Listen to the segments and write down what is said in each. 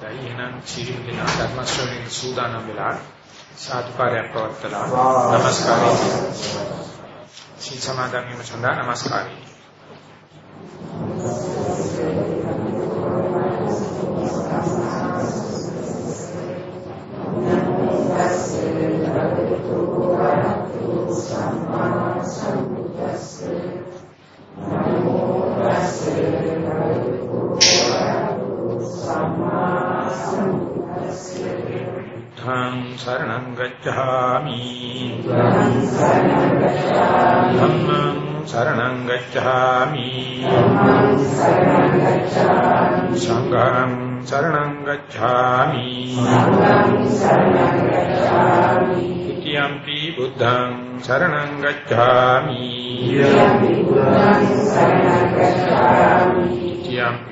දැයි එහෙනම් සියලු දෙනා ධර්ම ශ්‍රවණය සූදානම් වෙලා සාදුකාරයක් පවත්ලා নমස්කාරය සිත සමාදන් වීම සඳහා নমස්කාරය Thank you. සරණං ගච්ඡාමි. ධම්මං සරණං ගච්ඡාමි. සංඝං සරණං ගච්ඡාමි. ඉතියම්පි බුද්ධං සරණං ගච්ඡාමි. ඉතියම්පි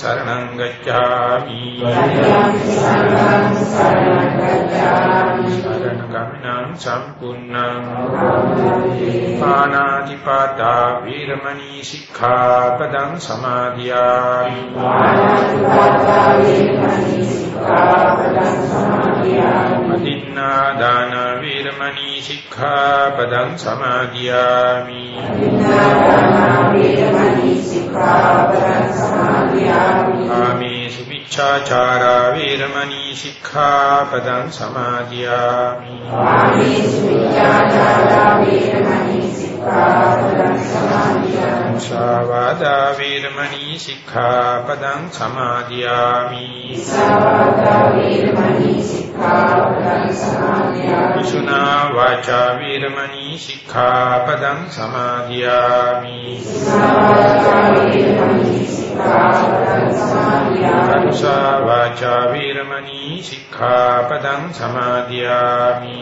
शरणं गच्छामि शरणगमनं सम्पूर्णं पानातिपाता वीरमणि शिक्षापदं समाधियामि अदिन्नादान वीरमणि शिक्षापदं समाधियामि ආමේ සුමිච්ඡාචාරා වේරමණී සික්ඛාපදං සමාදියාමි ආමේ සුමිච්ඡාචාරා වේරමණී සික්ඛාපදං සමාදියාමි සාවාදා වේරමණී සික්ඛාපදං සමාදියාමි සාවාදා වේරමණී සික්ඛාපදං සමාදියාමි සුනා වාචා වේරමණී සික්ඛාපදං සමාදියාමි කංසා වාචා වීරමණී සික්ඛාපදං සමාදියාමි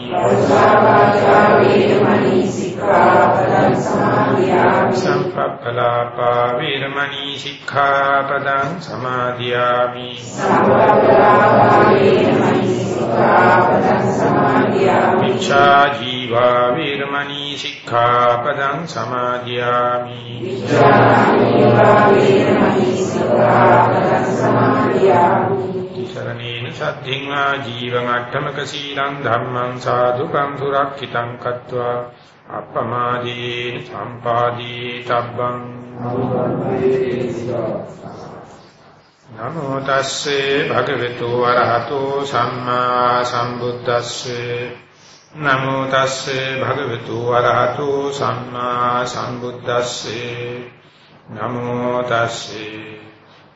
සම්පප්පලාපා වීරමණී සික්ඛාපදං සමාදියාමි සම්පප්පලාපා වීරමණී සික්ඛාපදං සමාදියාමි මිච්ඡාජී වේවා වීරමණී සික්ඛාපදං සමාදියාමි සරණේන සද්ධින් ආ ජීවං අට්ඨමක සීලං ධම්මං සාදුකං සුරක්ෂිතං කତ୍වා අප්පමාදීන සම්පාදී තබ්බං නමෝ තස්සේ භගවතු වරහතෝ සම්මා සම්බුද්දස්සේ නමෝ තස්සේ භගවතු වරහතෝ සම්මා සම්බුද්දස්සේ. නමෝ තස්සේ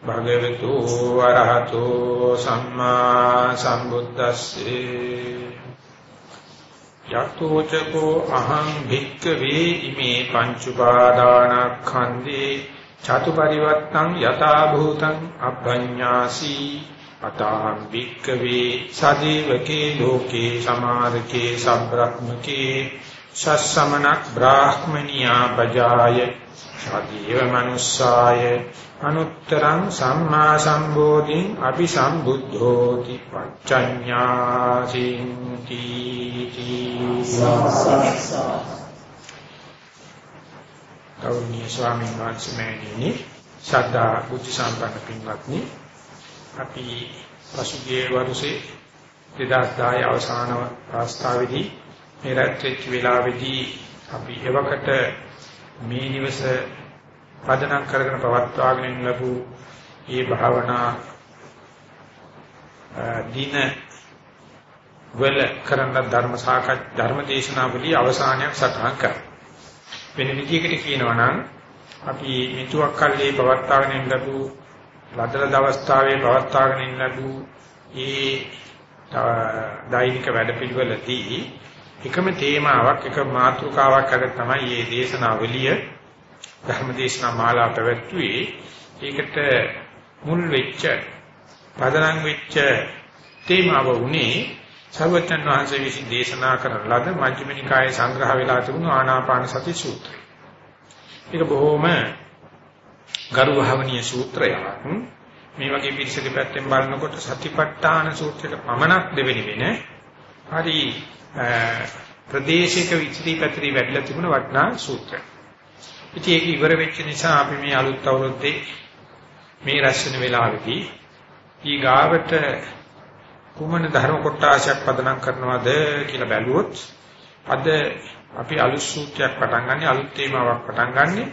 භගවතු වරහතෝ සම්මා සම්බුද්දස්සේ. යතෝචකෝ අහං භික්කවේ ඉමේ පංච උපාදානස්කන්ධේ චතුපරිවත්තං යථා භූතං අබ්බඤ්ඤාසි. අතං භික්කවේ සදීවකේ ලෝකේ සමාරකේ සබ්‍රක්මකේ සස්සමනක් බ්‍රාහ්මනියා පජාය සදීව මනුස්සාය. අනුත්තරං සම්මා සම්බෝධින් අපි සම්බුද්ධෝති පච්චඤ්ඤාසින්ති ගෞරවනීය ස්වාමීන් වහන්සේ මෑණියනි ශ්‍රද්ධා බුද්ධ සම්පන්න පින්වත්නි අපි පසුගිය වරුසේ 2010 අවසාන අවස්ථාවේදී මේ රැත්‍රිච්ච වෙලාවේදී අපි එවකට මේ නිවස පදනම් කරගෙන පවත්වාගෙන ලැබූ මේ භාවනා දින වල කරන ධර්ම සාකච්ඡා ධර්ම දේශනාවලිය අවසානයක් සටහන් කරා. වෙන විදිහකට කියනවා නම් අපි මිතුවක් කල්ලි පවත්වාගෙන ලැබූ ලදල දවස්තාවේ පවත්වාගෙන ලැබූ ඒ දෛනික වැඩපිළිවෙලදී එකම තේමාවක් එක මාතෘකාවක් අර තමයි මේ දේශනාවලිය ධර්මදේශනා මාලා පැවැත්වුවේ ඒකට මුල් වෙච්ච පදනම් වෙච්ච තේමාව උනේ සර්වචන් වහන්සේ විසින් දේශනා කරන ලද මජ්ක්‍ධිම නිකායේ සංග්‍රහ වෙලා තිබුණු ආනාපාන සති සූත්‍රය. ඒක බොහොම ගරුභාවනීය සූත්‍රයක්. මේ වගේ පිරිසක පැත්තෙන් බලනකොට සතිපට්ඨාන සූත්‍රයට පමණක් දෙවෙනි වෙන හරි ප්‍රදේශික විචිති පැතිරි වැඩිලා තිබුණ වටිනා සූත්‍රයක්. ඉතින් ඒක ඉවර වෙච්ච නිසා අපි මේ අලුත් අවුරුද්දේ මේ රැස් වෙන වෙලාවේදී ඊගාවට කුමන ධර්ම කොටාශයක් පදනම් කරනවද කියලා බැලුවොත් අද අපි අලුත් සූත්‍රයක් පටන් ගන්න අලුත් තේමාවක් පටන් ගන්න.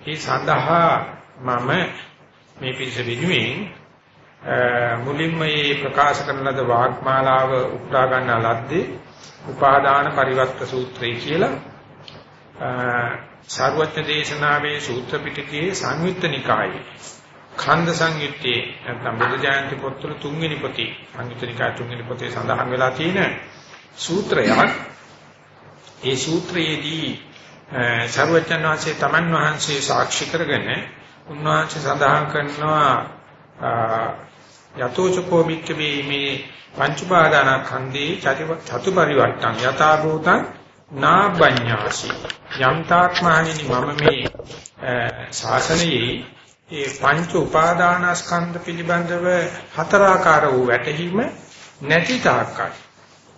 ඒ සඳහා මම මේ පිළිස වෙනුවෙන් මුලින්ම මේ ප්‍රකාශ කරන ලද වාග්මාලාව උපුටා ගන්න ලද්දේ උපාදාන පරිවර්ත සූත්‍රය කියලා. සාරවත්න දේශනාවේ සූත්‍ර පිටකයේ සංයුත්ත නිකායේ ඛණ්ඩ සංයුත්තේ නැත්නම් බුද්ධ ජයන්ති පොත්වල තුන්වෙනි පොතේ සංයුත්ත නිකාය තුන්වෙනි පොතේ සඳහන් වෙලා තියෙන සූත්‍රයක්. ඒ සූත්‍රයේදී සර්වඥාන් වහන්සේ තමන් වහන්සේ සාක්ෂි කරගෙන උන්වහන්සේ සඳහන් කරනවා යතෝචකෝ මික්කවේ මේ පංච පාදානඛන්දේ චතු පරිවර්තං යථා භූතං නාබඤ්ඤාසි යම්තාත්මානිනි මම මේ ශාසනයේ ඒ පංච උපාදානස්කන්ධ පිළිබඳව හතරාකාර වූ වැටහීම නැති තාක්කයි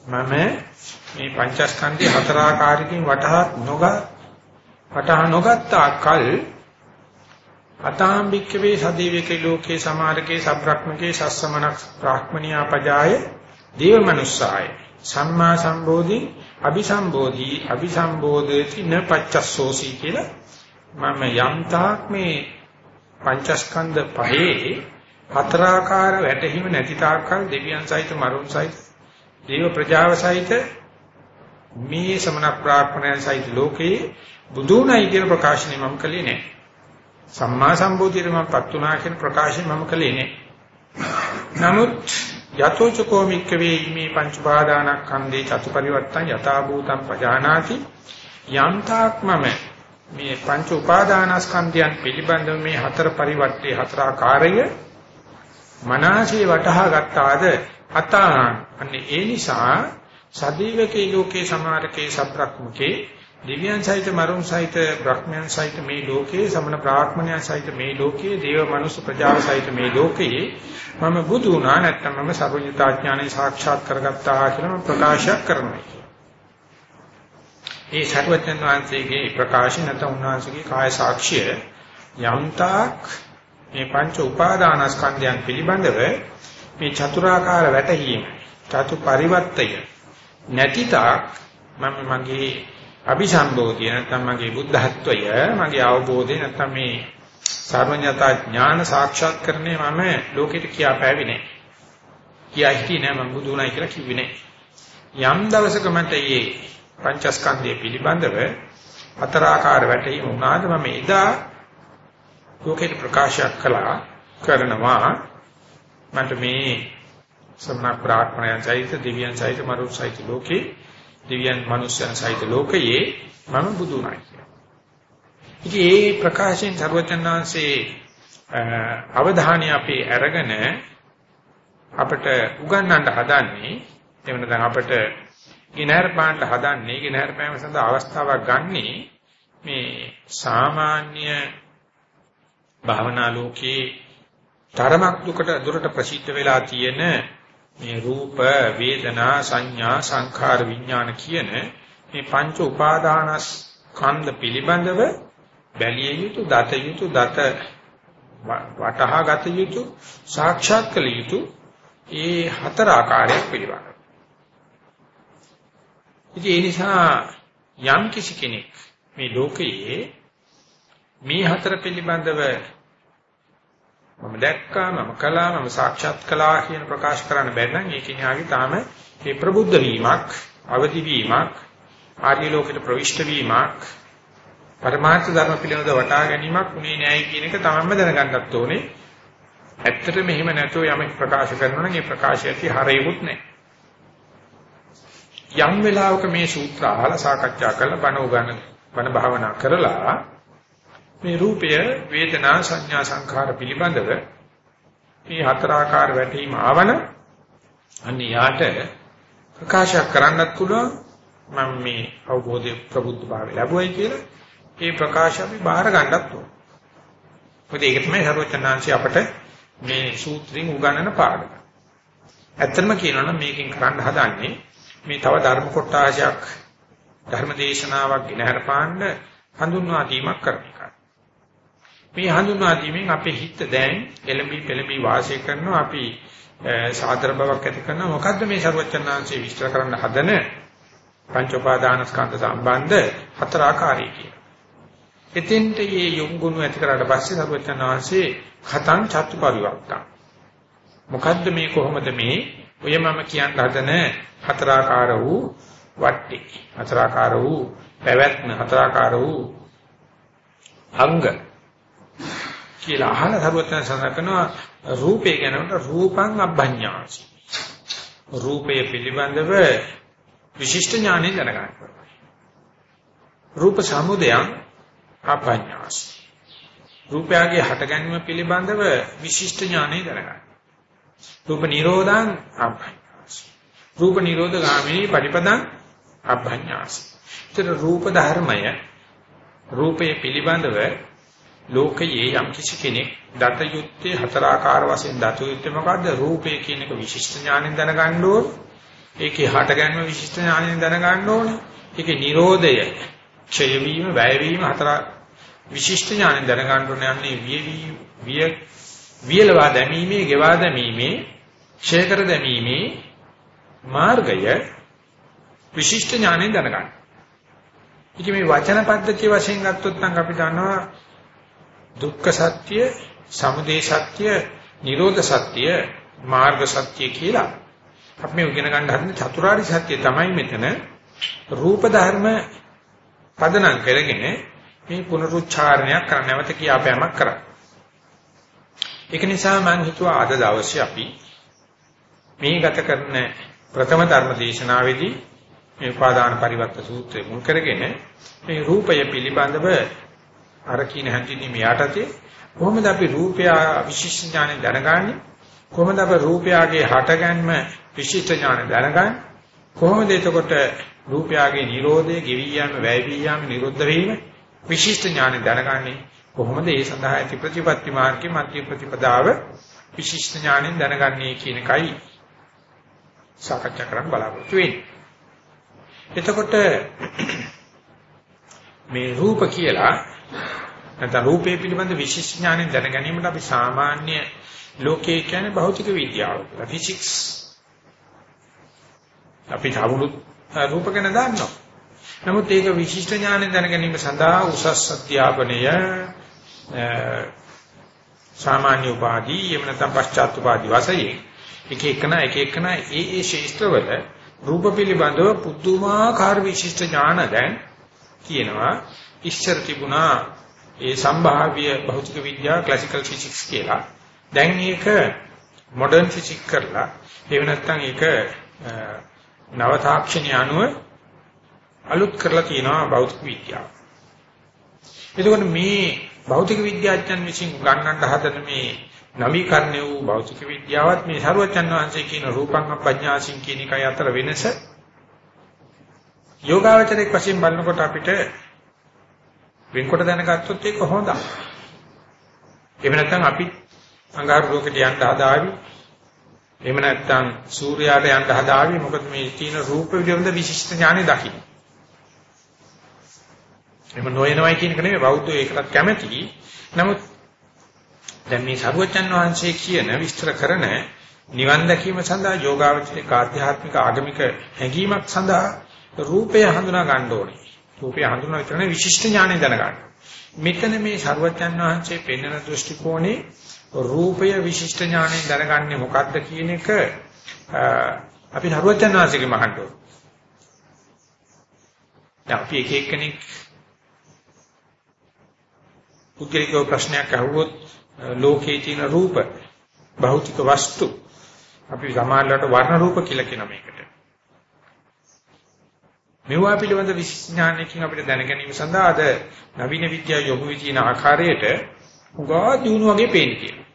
මම මේ පංචස්කන්ධේ හතරාකාරකින් වටහා නොග වටහා නොගත් ආකල් අතාම්බික්කවේ සදීවකේ ලෝකේ සමාරකේ සබ්‍රක්මකේ සස්සමනක් ප්‍රාක්‍මනියා පජාය දේව මනුස්සාය සම්මා සම්බෝධි අபிසම්බෝධි අபிසම්බෝධේති න පච්චස්සෝසි කියලා මම යම් තාක් මේ පංචස්කන්ධ පහේ හතරාකාර වැටහිම නැති තාක්කල් දෙවියන් සහිත මරුන් සහිත දේව ප්‍රජාව සහිත මේ සමන ප්‍රාර්ථනයන් සහිත ලෝකේ බුදුණයි කියන ප්‍රකාශනය මම කළේ නැහැ. සම්මා සම්බෝධියට මමපත් උනා කියන ප්‍රකාශනය මම කළේ නැහැ. නමුත් යතෝචකෝ මික්කවේ මේ පංච පාදානස්කන්ධේ චතු පරිවර්තන යථා භූතං පජානාති යම්තාක් මම මේ පංච උපාදානස්කන්ධයන් පිළිබඳව මේ හතර පරිවර්තේ හතර ආකාරය මනසේ වටහා ගත්තාද අතාන් අන්නේ ඒ නිසා සදීවකේ ලෝකේ සමාරකේ සබ්‍රක්මකේ දිව්‍යයන් සහිත මරුන් සහිත බ්‍රහ්මයන් සහිත මේ ලෝකයේ සමන ප්‍රාඥයන් සහිත මේ ලෝකයේ දේව මනුස්ස ප්‍රජාව සහිත මේ ලෝකයේ මම බුදු වුණා නැත්නම් මම සර්වඥතා ඥානෙ සාක්ෂාත් කරගත්තා කියලා මම ප්‍රකාශ කරනවා. ඒ සර්වඥන් වහන්සේගේ ප්‍රකාශ නැත්නම් උන්වහන්සේගේ කාය සාක්ෂිය යම්තාක් මේ පංච උපාදානස්කන්ධයන් පිළිබඳව මේ චතුරාකාර වැටහීම චතු පරිවර්තය නැතිතාක් මම මගේ අபிසම්බෝධිය නැත්නම් මගේ බුද්ධත්වය මගේ අවබෝධය නැත්නම් මේ සර්වඥතා ඥාන සාක්ෂාත් කරන්නේ මම ලෝකෙට කියා පෑවේ නැහැ. කියා හිටියේ නෑ මම බුදු වුණයි කියලා කිව්වේ නෑ. යම් දවසක මට මේ පංචස්කන්ධය පිළිබඳව හතරාකාර වැටීම වුණාද මම එදා ලෝකෙට ප්‍රකාශ කළා කරනවා මට මේ සම්මා ප්‍රාර්ථනායන් සහිත දිව්‍යයන් සහිත මරුන් සහිත ලෝකේ දිව්‍යයන් මනුෂ්‍යයන් සහිත ලෝකයේ මම බුදු වුණා කියලා. ඉතින් ඒ ප්‍රකාශයෙන් සර්වචන්නාංශේ අවධානය අපේ අරගෙන අපිට උගන්වන්න හදන්නේ එහෙම නැත්නම් අපිට ගිනහර පාන්න හදන්නේ ගිනහර පෑම සඳහා අවස්ථාවක් ගන්නෙ මේ සාමාන්‍ය භාවනා ලෝකේ තරමක් දුකට දුරට ප්‍රසිද්ධ වෙලා තියෙන මේ රූප වේදනා සංඥා සංඛාර විඥාන කියන මේ පංච උපාදානස්කන්ධ පිළිබඳව බැලිය යුතු දත යුතු දත වටහා ගත යුතු සාක්ෂාත් කළ යුතු ඒ හතර ආකාරයක් පිළිබඳව. ඉතින් ඒ නිසා යම් කිසි කෙනෙක් මේ ලෝකයේ මේ හතර පිළිබඳව මම දැක්කා මම කළා මම සාක්ෂාත් කළා කියන ප්‍රකාශ කරන්න බැරි නම් ඒ කෙනාගේ තාම මේ ප්‍රබුද්ධ වීමක් අවදි වීමක් ආර්ය ලෝකෙට ප්‍රවිෂ්ඨ වීමක් පරමාර්ථ ධර්ම පිළිබඳව වටහා ගැනීමක් උනේ නැහැ කියන එක තමන්ම දැනගන්නත් ඕනේ. ඇත්තට මෙහෙම නැතුව යමක් ප්‍රකාශ කරනවා නම් ඒ ප්‍රකාශය ඇති හරියුත් නැහැ. යම් වෙලාවක මේ සූත්‍ර අහලා සාකච්ඡා කරලා බණ උගන්න බණ භාවනා කරලා මේ රූපය වේදනා සංඥා සංඛාර පිළිබඳව මේ හතර ආකාර වැටීම ආවන අන්න යාට ප්‍රකාශ කරන්නත් පුළුවන් මම මේ අවබෝධය ප්‍රබුද්ධ භාවය ලැබුවයි කියලා ඒ ප්‍රකාශ අපි බාහිර ගන්නත් ඕන. මොකද ඒක තමයි සර්වචනාංශي අපට මේ සූත්‍රයෙන් උගන්වන පාඩම. ඇත්තම කියනවනම් මේකෙන් කරන්න හදන්නේ මේ තව ධර්ම කොටාශයක් ධර්ම දේශනාවක් ගෙන හරපාන්න හඳුන්වා දීමක් කරන එක. මේ හඳුනා ගැනීමෙන් අපේ හිත දැන් එළඹි පෙළඹි වාසය කරනවා අපි සාතර බවක් ඇති කරනවා මොකද්ද මේ ਸਰවචන්නාංශයේ විස්තර කරන්න හදන පංච උපාදානස්කන්ධ සම්බන්ධ හතර ආකාරය කියන. එතෙන්ට මේ යොමුගුණ ඇති කරාට පස්සේ ਸਰවචන්නාංශේ ඛතං චතු පරිවර්තන. මොකද්ද මේ කොහොමද මේ ඔය මම කියන්න හදන හතරාකාර වූ වට්ටි හතරාකාර වූ පැවැත්ම හතරාකාර වූ අංග කියලා අහන සරුවත්න සඳහන් කරනවා රූපේ ගැනට රූපං අභඤ්ඤාසි රූපය පිළිබඳව විශිෂ්ට ඥානෙ දැනගන්න රූප සමුදයං අභඤ්ඤාසි රූපයගේ හටගැනීම පිළිබඳව විශිෂ්ට ඥානෙ දැනගන්න. රූප නිරෝධං අභඤ්ඤාසි රූප නිරෝධ ගාමිනී පටිපදං අභඤ්ඤාසි. ඒතර රූප ධර්මය රූපයේ පිළිබඳව ලෝකයේ යම් කිසි කෙනෙක් දත යුත්තේ හතරාකාර වශයෙන් දත යුත්තේ මොකද්ද? රූපය කියන එක විශිෂ්ට ඥාණයෙන් දැනගන්න ඕන. ඒකේ හටගන්ම විශිෂ්ට ඥාණයෙන් දැනගන්න ඕන. ඒකේ Nirodhaය, ක්ෂය වීම, වැය වීම හතර විශිෂ්ට ඥාණයෙන් දැනගන්න ඕන යන්නේ විය විය වියලවා දැමීමේ, ගෙවා දැමීමේ, ක්ෂය කර දැමීමේ මාර්ගය විශිෂ්ට ඥාණයෙන් දැනගන්න. ඉතින් මේ වචන පද්ධතිය වශයෙන් ගත්තොත් නම් අපි දන්නවා දුක්ඛ සත්‍ය, සමුදය සත්‍ය, නිරෝධ සත්‍ය, මාර්ග සත්‍ය කියලා. අපි මේ ඉගෙන ගන්න හදන චතුරාර්ය සත්‍ය තමයි මෙතන රූප ධර්ම පදනම් කරගෙන මේ පුනරුච්චාරණයක් කරන්න නැවත කියාපෑමක් කරා. ඒක නිසා මම හිතුවා අද දවසේ අපි මේ ගත කරන ප්‍රථම ධර්ම දේශනාවේදී මේ උපාදාන පරිවර්ත සූත්‍රය මුල් කරගෙන මේ රූපය පිළිබඳව අර කින හැඳින්වීම යටතේ. කොහොමද අපි රූපය විශිෂ්ට ඥානෙ දැනගන්නේ? කොහොමද අපි රූපයගේ හටගන්ම විශිෂ්ට ඥානෙ දැනගන්නේ? කොහොමද එතකොට රූපයගේ Nirodhe ගෙවි යාම වැය වී යාම නිරුද්ධ වීම විශිෂ්ට ඥානෙ දැනගන්නේ? කොහොමද ඒ සඳහා ඇති ප්‍රතිපත්ති මාර්ගයේ මධ්‍ය ප්‍රතිපදාව විශිෂ්ට ඥානෙන් දැනගන්නේ කියන එකයි සාකච්ඡා කරන්න බලාපොරොත්තු වෙන්නේ. එතකොට මේ රූප කියලා නැත්නම් රූපේ පිළිබඳ විශේෂ ඥානෙ දැන ගැනීමට අපි සාමාන්‍ය ලෝකයේ කියන්නේ භෞතික විද්‍යාව ෆිසික්ස් අපි තවුරුත් රූප ගැන දන්නවා. නමුත් ඒක විශිෂ්ට ඥානෙ දැන ගැනීම සඳහා උසස් අධ්‍යාපනය සාමාන්‍ය උපාධි එහෙම නැත්නම් පශ්චාත් උපාධි වශයෙන් එක එකන එක එකන ඒ ඒ ශේෂ්ත්‍රවල රූප පිළිබඳව පුදුමාකාර විශිෂ්ට ඥාන දැන් කියනවා. ඉස්සර තිබුණා ඒ සම්භාව්‍ය භෞතික විද්‍යාව ක්ලාසිකල් ෆිසික්ස් කියලා. දැන් මේක මොඩර්න් ෆිසික්ස් කරලා එහෙම නැත්නම් ඒක නව තාක්ෂණය අනුව අලුත් කරලා තියෙනවා භෞතික විද්‍යාව. එතකොට මේ භෞතික විද්‍යාඥයන් විසින් ගන්නට හදන මේ නවීකරණය වූ භෞතික විද්‍යාවත් මේ සරුවචන් වහන්සේ කියන රූපං අපඥාසින් කියන එකයි අතර වෙනස යෝගාවචරයක් වශයෙන් බලනකොට අපිට වෙන්කොට දැනගත්තොත් ඒක හොඳයි. එහෙම නැත්නම් අපි අඟහරු ලෝකෙට යන්න හදාවි. එහෙම නැත්නම් සූර්යාට යන්න හදාවි. මොකද මේ තියෙන රූප විදිහට විශිෂ්ට ඥානෙ දකින්න. එහෙම නොයනවයි කියන එක නෙමෙයි බෞද්ධයෝ ඒකටත් කැමැති. නමුත් දැන් මේ සරුවචන් වහන්සේ කියන විස්තර කරන නිවන් දැකීම සඳහා යෝගාවචරික ආධ්‍යාත්මික ආගමික හැඟීමක් සඳහා රූපය හඳුනා ගන්න ඕනේ. රූපය හඳුනා විතරනේ විශිෂ්ට ඥානය දැනගන්න. මෙතන මේ සරුවචන් වහන්සේ පෙන්වන දෘෂ්ටි කෝණේ රූපය විශිෂ්ට ඥාණයෙන් දැනගන්නේ මොකක්ද කියන එක අපි සරුවචන් වහන්සේගෙන් අහන්න ඕනේ. දැන් අපි එක එක්කෙනෙක් පුද්ගලිකව ප්‍රශ්නයක් අහුවොත් ලෝකයේ තියෙන රූප භෞතික වස්තු අපි සමාජලට වර්ණ රූප කියලා කියන මේකට. මෙවුවා පිළිබඳ විශ්ඥානයකින් අපිට දැන ගැනීම සඳහා අද නවීන විද්‍යාව යොමු වී තියෙන ආකාරයට උගා දියුණු වගේ පේන්නේ කියලා.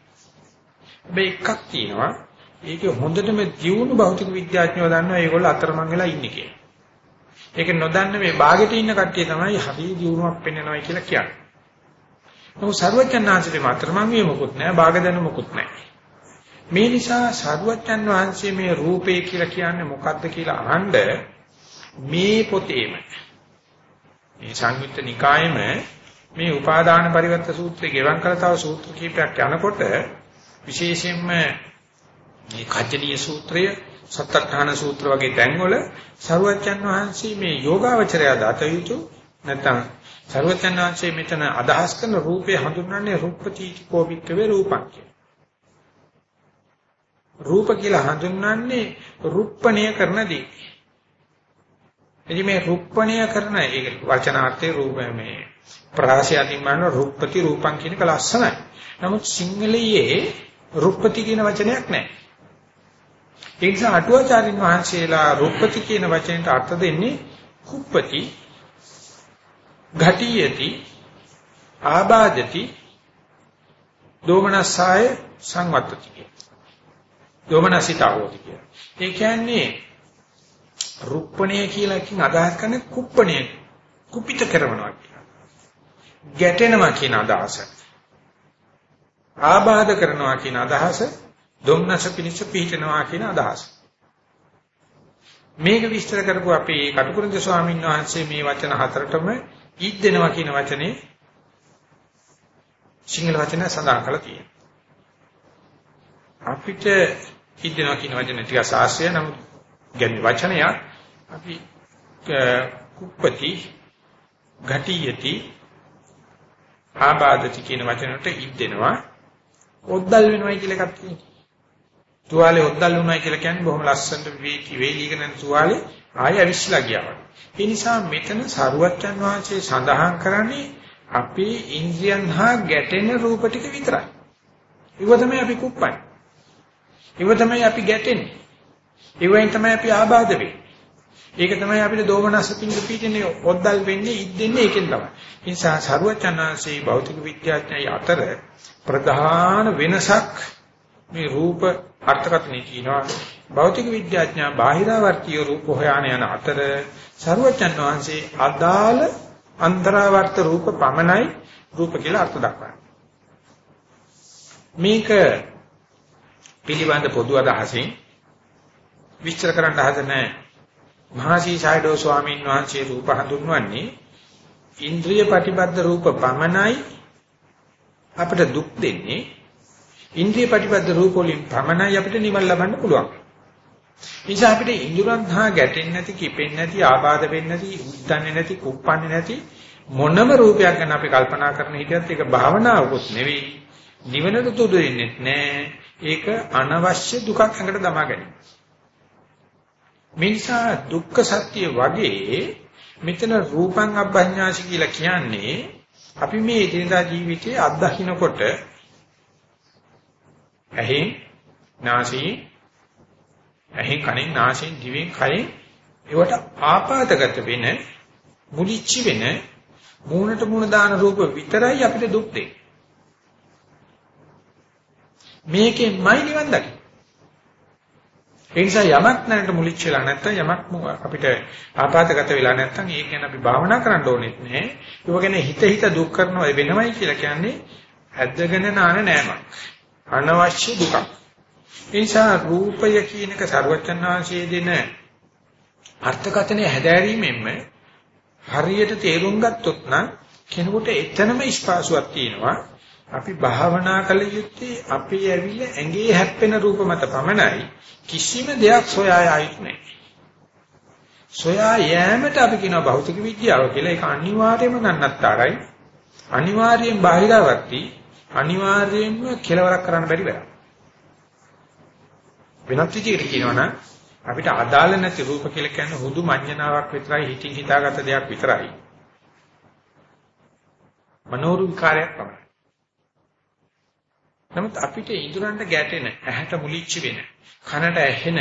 හැබැයි එකක් තියෙනවා ඒකේ හොඳටම දියුණු භෞතික විද්‍යාඥයෝ දන්නවා ඒගොල්ලෝ අතරමං වෙලා ඉන්නේ කියලා. ඒක නොදන්න මේ ਬਾගෙට ඉන්න කට්ටිය තමයි හරි දියුණුවක් පෙන්වනවා කියලා කියන්නේ. නමුත් ਸਰවඥාන්සේට අතරමං වීම මොකුත් නැහැ, ਬਾග දැනුම මොකුත් නැහැ. මේ නිසා ਸਰවඥාන් වහන්සේ මේ රූපේ කියලා කියන්නේ මොකක්ද කියලා අහන්නේ මේ පොතේම මේ සංයුත්ත නිකායේම මේ උපාදාන පරිවර්ත සූත්‍රය ගෙවන් කළ තව සූත්‍ර කීපයක් යනකොට විශේෂයෙන්ම මේ කජ්ජනීය සූත්‍රය සත්‍තරඨාන සූත්‍ර වගේ තැන්වල සරුවච්චන් වහන්සේ මේ යෝගාවචරය දත යුතු නැත්නම් සරුවච්චන් වහන්සේ මෙතන අදහස් කරන රූපේ හඳුන්වන්නේ රූපති කෝපික්කවේ රූපං කියලා. රූප කියලා හඳුන්වන්නේ රුප්පණය කරන දේ. එදි මේ රුප්පණය කරන ඒ වචනාර්ථයේ රූප මේ ප්‍රාසයකින් මන රුප්පති රූපං කියන එක ලස්සනයි. නමුත් සිංහලයේ රුප්පති කියන වචනයක් නැහැ. ඒ නිසා අටුවාචාරින් වහන්සේලා රුප්පති කියන වචනයට අර්ථ දෙන්නේ කුප්පති ඝටියති ආබාධති දෝමනසාය සංවත්තති යෝමනසිතාවෝති කියලා. ඒ කියන්නේ රුප්පණය කියලා එකකින් අදහස් කරන්නේ කුප්පණය කුපිත කරනවා කියලා. ගැටෙනවා කියන අදහස. ආබාධ කරනවා කියන අදහස දුම්නස පිනිස පිහිටනවා කියන අදහස. මේක විස්තර කරපු අපේ කටුකුරුන්ද ස්වාමීන් වහන්සේ මේ වචන හතරටම ඉද්දෙනවා කියන වචනේ සිංහල වචන සඳහන් කරලා තියෙනවා. අපිට හිතෙනවා කියන වචන ටික සාස්ත්‍රය නමුත් ගැන වචනයක් අපි කුප්පති ඝටියති ආබාධති කියන වචනට ඉද්දෙනවා ඔද්දල් වෙනවයි කියලා එකක් තියෙනවා. තුවාලේ ඔද්දල් වුණයි කියලා කියන්නේ බොහොම ලස්සනට විවේකී වේලීගෙන තුවාලේ ආය අවිශ්ලා ගියා වගේ. ඒ නිසා මෙතන සරුවච්චන් වහන්සේ සඳහන් කරන්නේ අපේ ඉන්ද්‍රියන් හා ගැටෙන රූප ටික විතරයි. ඒව තමයි අපි කුප්පන්නේ. ඒව තමයි අපි ගැටෙන්නේ. ඒවෙන් තමයි අපි ආබාධ වෙන්නේ. ඒක තමයි අපිට දෝමනස්ස පිංග පීඩනේ ඔද්දල් වෙන්නේ ඉද්දෙන්නේ ඒකෙන් තමයි. ඒ නිසා සරුවචනාංශී භෞතික විද්‍යාඥයයි අතර ප්‍රධාන වෙනසක් මේ රූප අර්ථකථනයේ කියනවා. භෞතික විද්‍යාඥයා බාහිරාවර්තීය රූප හොයාන යන අතර සරුවචන් වහන්සේ අදාළ අන්තරාවර්ත රූප පමණයි රූප කියලා අර්ථ දක්වන්නේ. මේක පිළිබඳ පොදු අදහසින් විස්තර කරන්න හදන මහසී සයිඩෝ ස්වාමීන් වහන්සේ රූප හඳුන්වන්නේ ඉන්ද්‍රිය ප්‍රතිබද්ධ රූප පමණයි අපිට දුක් දෙන්නේ ඉන්ද්‍රිය ප්‍රතිබද්ධ රූප වලින් පමණයි අපිට නිවන් ලබන්න පුළුවන්. නිසා අපිට ඉන්ද්‍රයන් හා ගැටෙන්නේ නැති, කිපෙන්නේ නැති, ආබාධ වෙන්නේ නැති, උද්දන්නේ නැති, කුප්පන්නේ නැති මොනම රූපයක් ගැන අපි කල්පනා කරන හිටියත් ඒක භාවනාවකුත් නෙවෙයි. නිවනට තුඩු දෙන්නේ නැහැ. ඒක අනවශ්‍ය දුකක් ඇඟට දමා ගැනීම. මේ නිසා දුක්ඛ සත්‍ය වගේ මෙතන රූපං අභඤ්ඤාසි කියලා කියන්නේ අපි මේ එදිනදා ජීවිතයේ අත්දකින්නකොට ඇහෙන් නාසයෙන් ඇහෙන් කනෙන් නාසයෙන් දිවෙන් කයෙන් ඒවට ආපాతගත වෙන මුලිච්චි වෙන මූණට මූණ දාන රූප විතරයි අපිට දුක් දෙන්නේ මේකෙන්මයි නිවන් දකින්නේ. ඒ නිසා යමක් නැරට මුලිච්ච වෙලා නැත්නම් යමක් අපිට ආපాతගත වෙලා නැත්නම් ඒක ගැන අපි භාවනා කරන්න ඕනෙත් නෑ. ඒක ගැන හිත හිත දුක් කරනවා වෙනවයි කියලා කියන්නේ ඇද්දගෙන නාන නෑමක්. අනවශ්‍ය දුකක්. ඒ නිසා රූපය කියන එක ਸਰවචන්නාංශයේ දෙන අර්ථකථනය හැදෑරීමෙන්ම හරියට තේරුම් ගත්තොත් නම් කෙනෙකුට එතනම ස්පාසුවක් තියෙනවා. අපි භාවනා කළ යුත්තේ අපේ ඇවිල්ලා ඇඟේ හැප්පෙන රූප මත පමණයි කිසිම දෙයක් සොයා යයිත් නැහැ. සොයා යෑමට අපි කියනවා භෞතික විද්‍යාව කියලා. ඒක අනිවාර්යයෙන්ම නන්නත්තරයි. අනිවාර්යයෙන් බාහිරවර්ති අනිවාර්යයෙන්ම කෙලවරක් කරන්න බැරි වැඩක්. වෙනත් විදිහට කියනවනම් අපිට අදාළ නැති රූප කියලා කියන්නේ හුදු මඤ්ඤණාවක් විතරයි හිතින් හිතාගත්ත දෙයක් විතරයි. මනෝරු විකාරයක් පමණයි. නමුත් අපිට ඉඳුරන්ට ගැටෙන, ඇහැට මුලිච්ච වෙන, කනට ඇහෙන,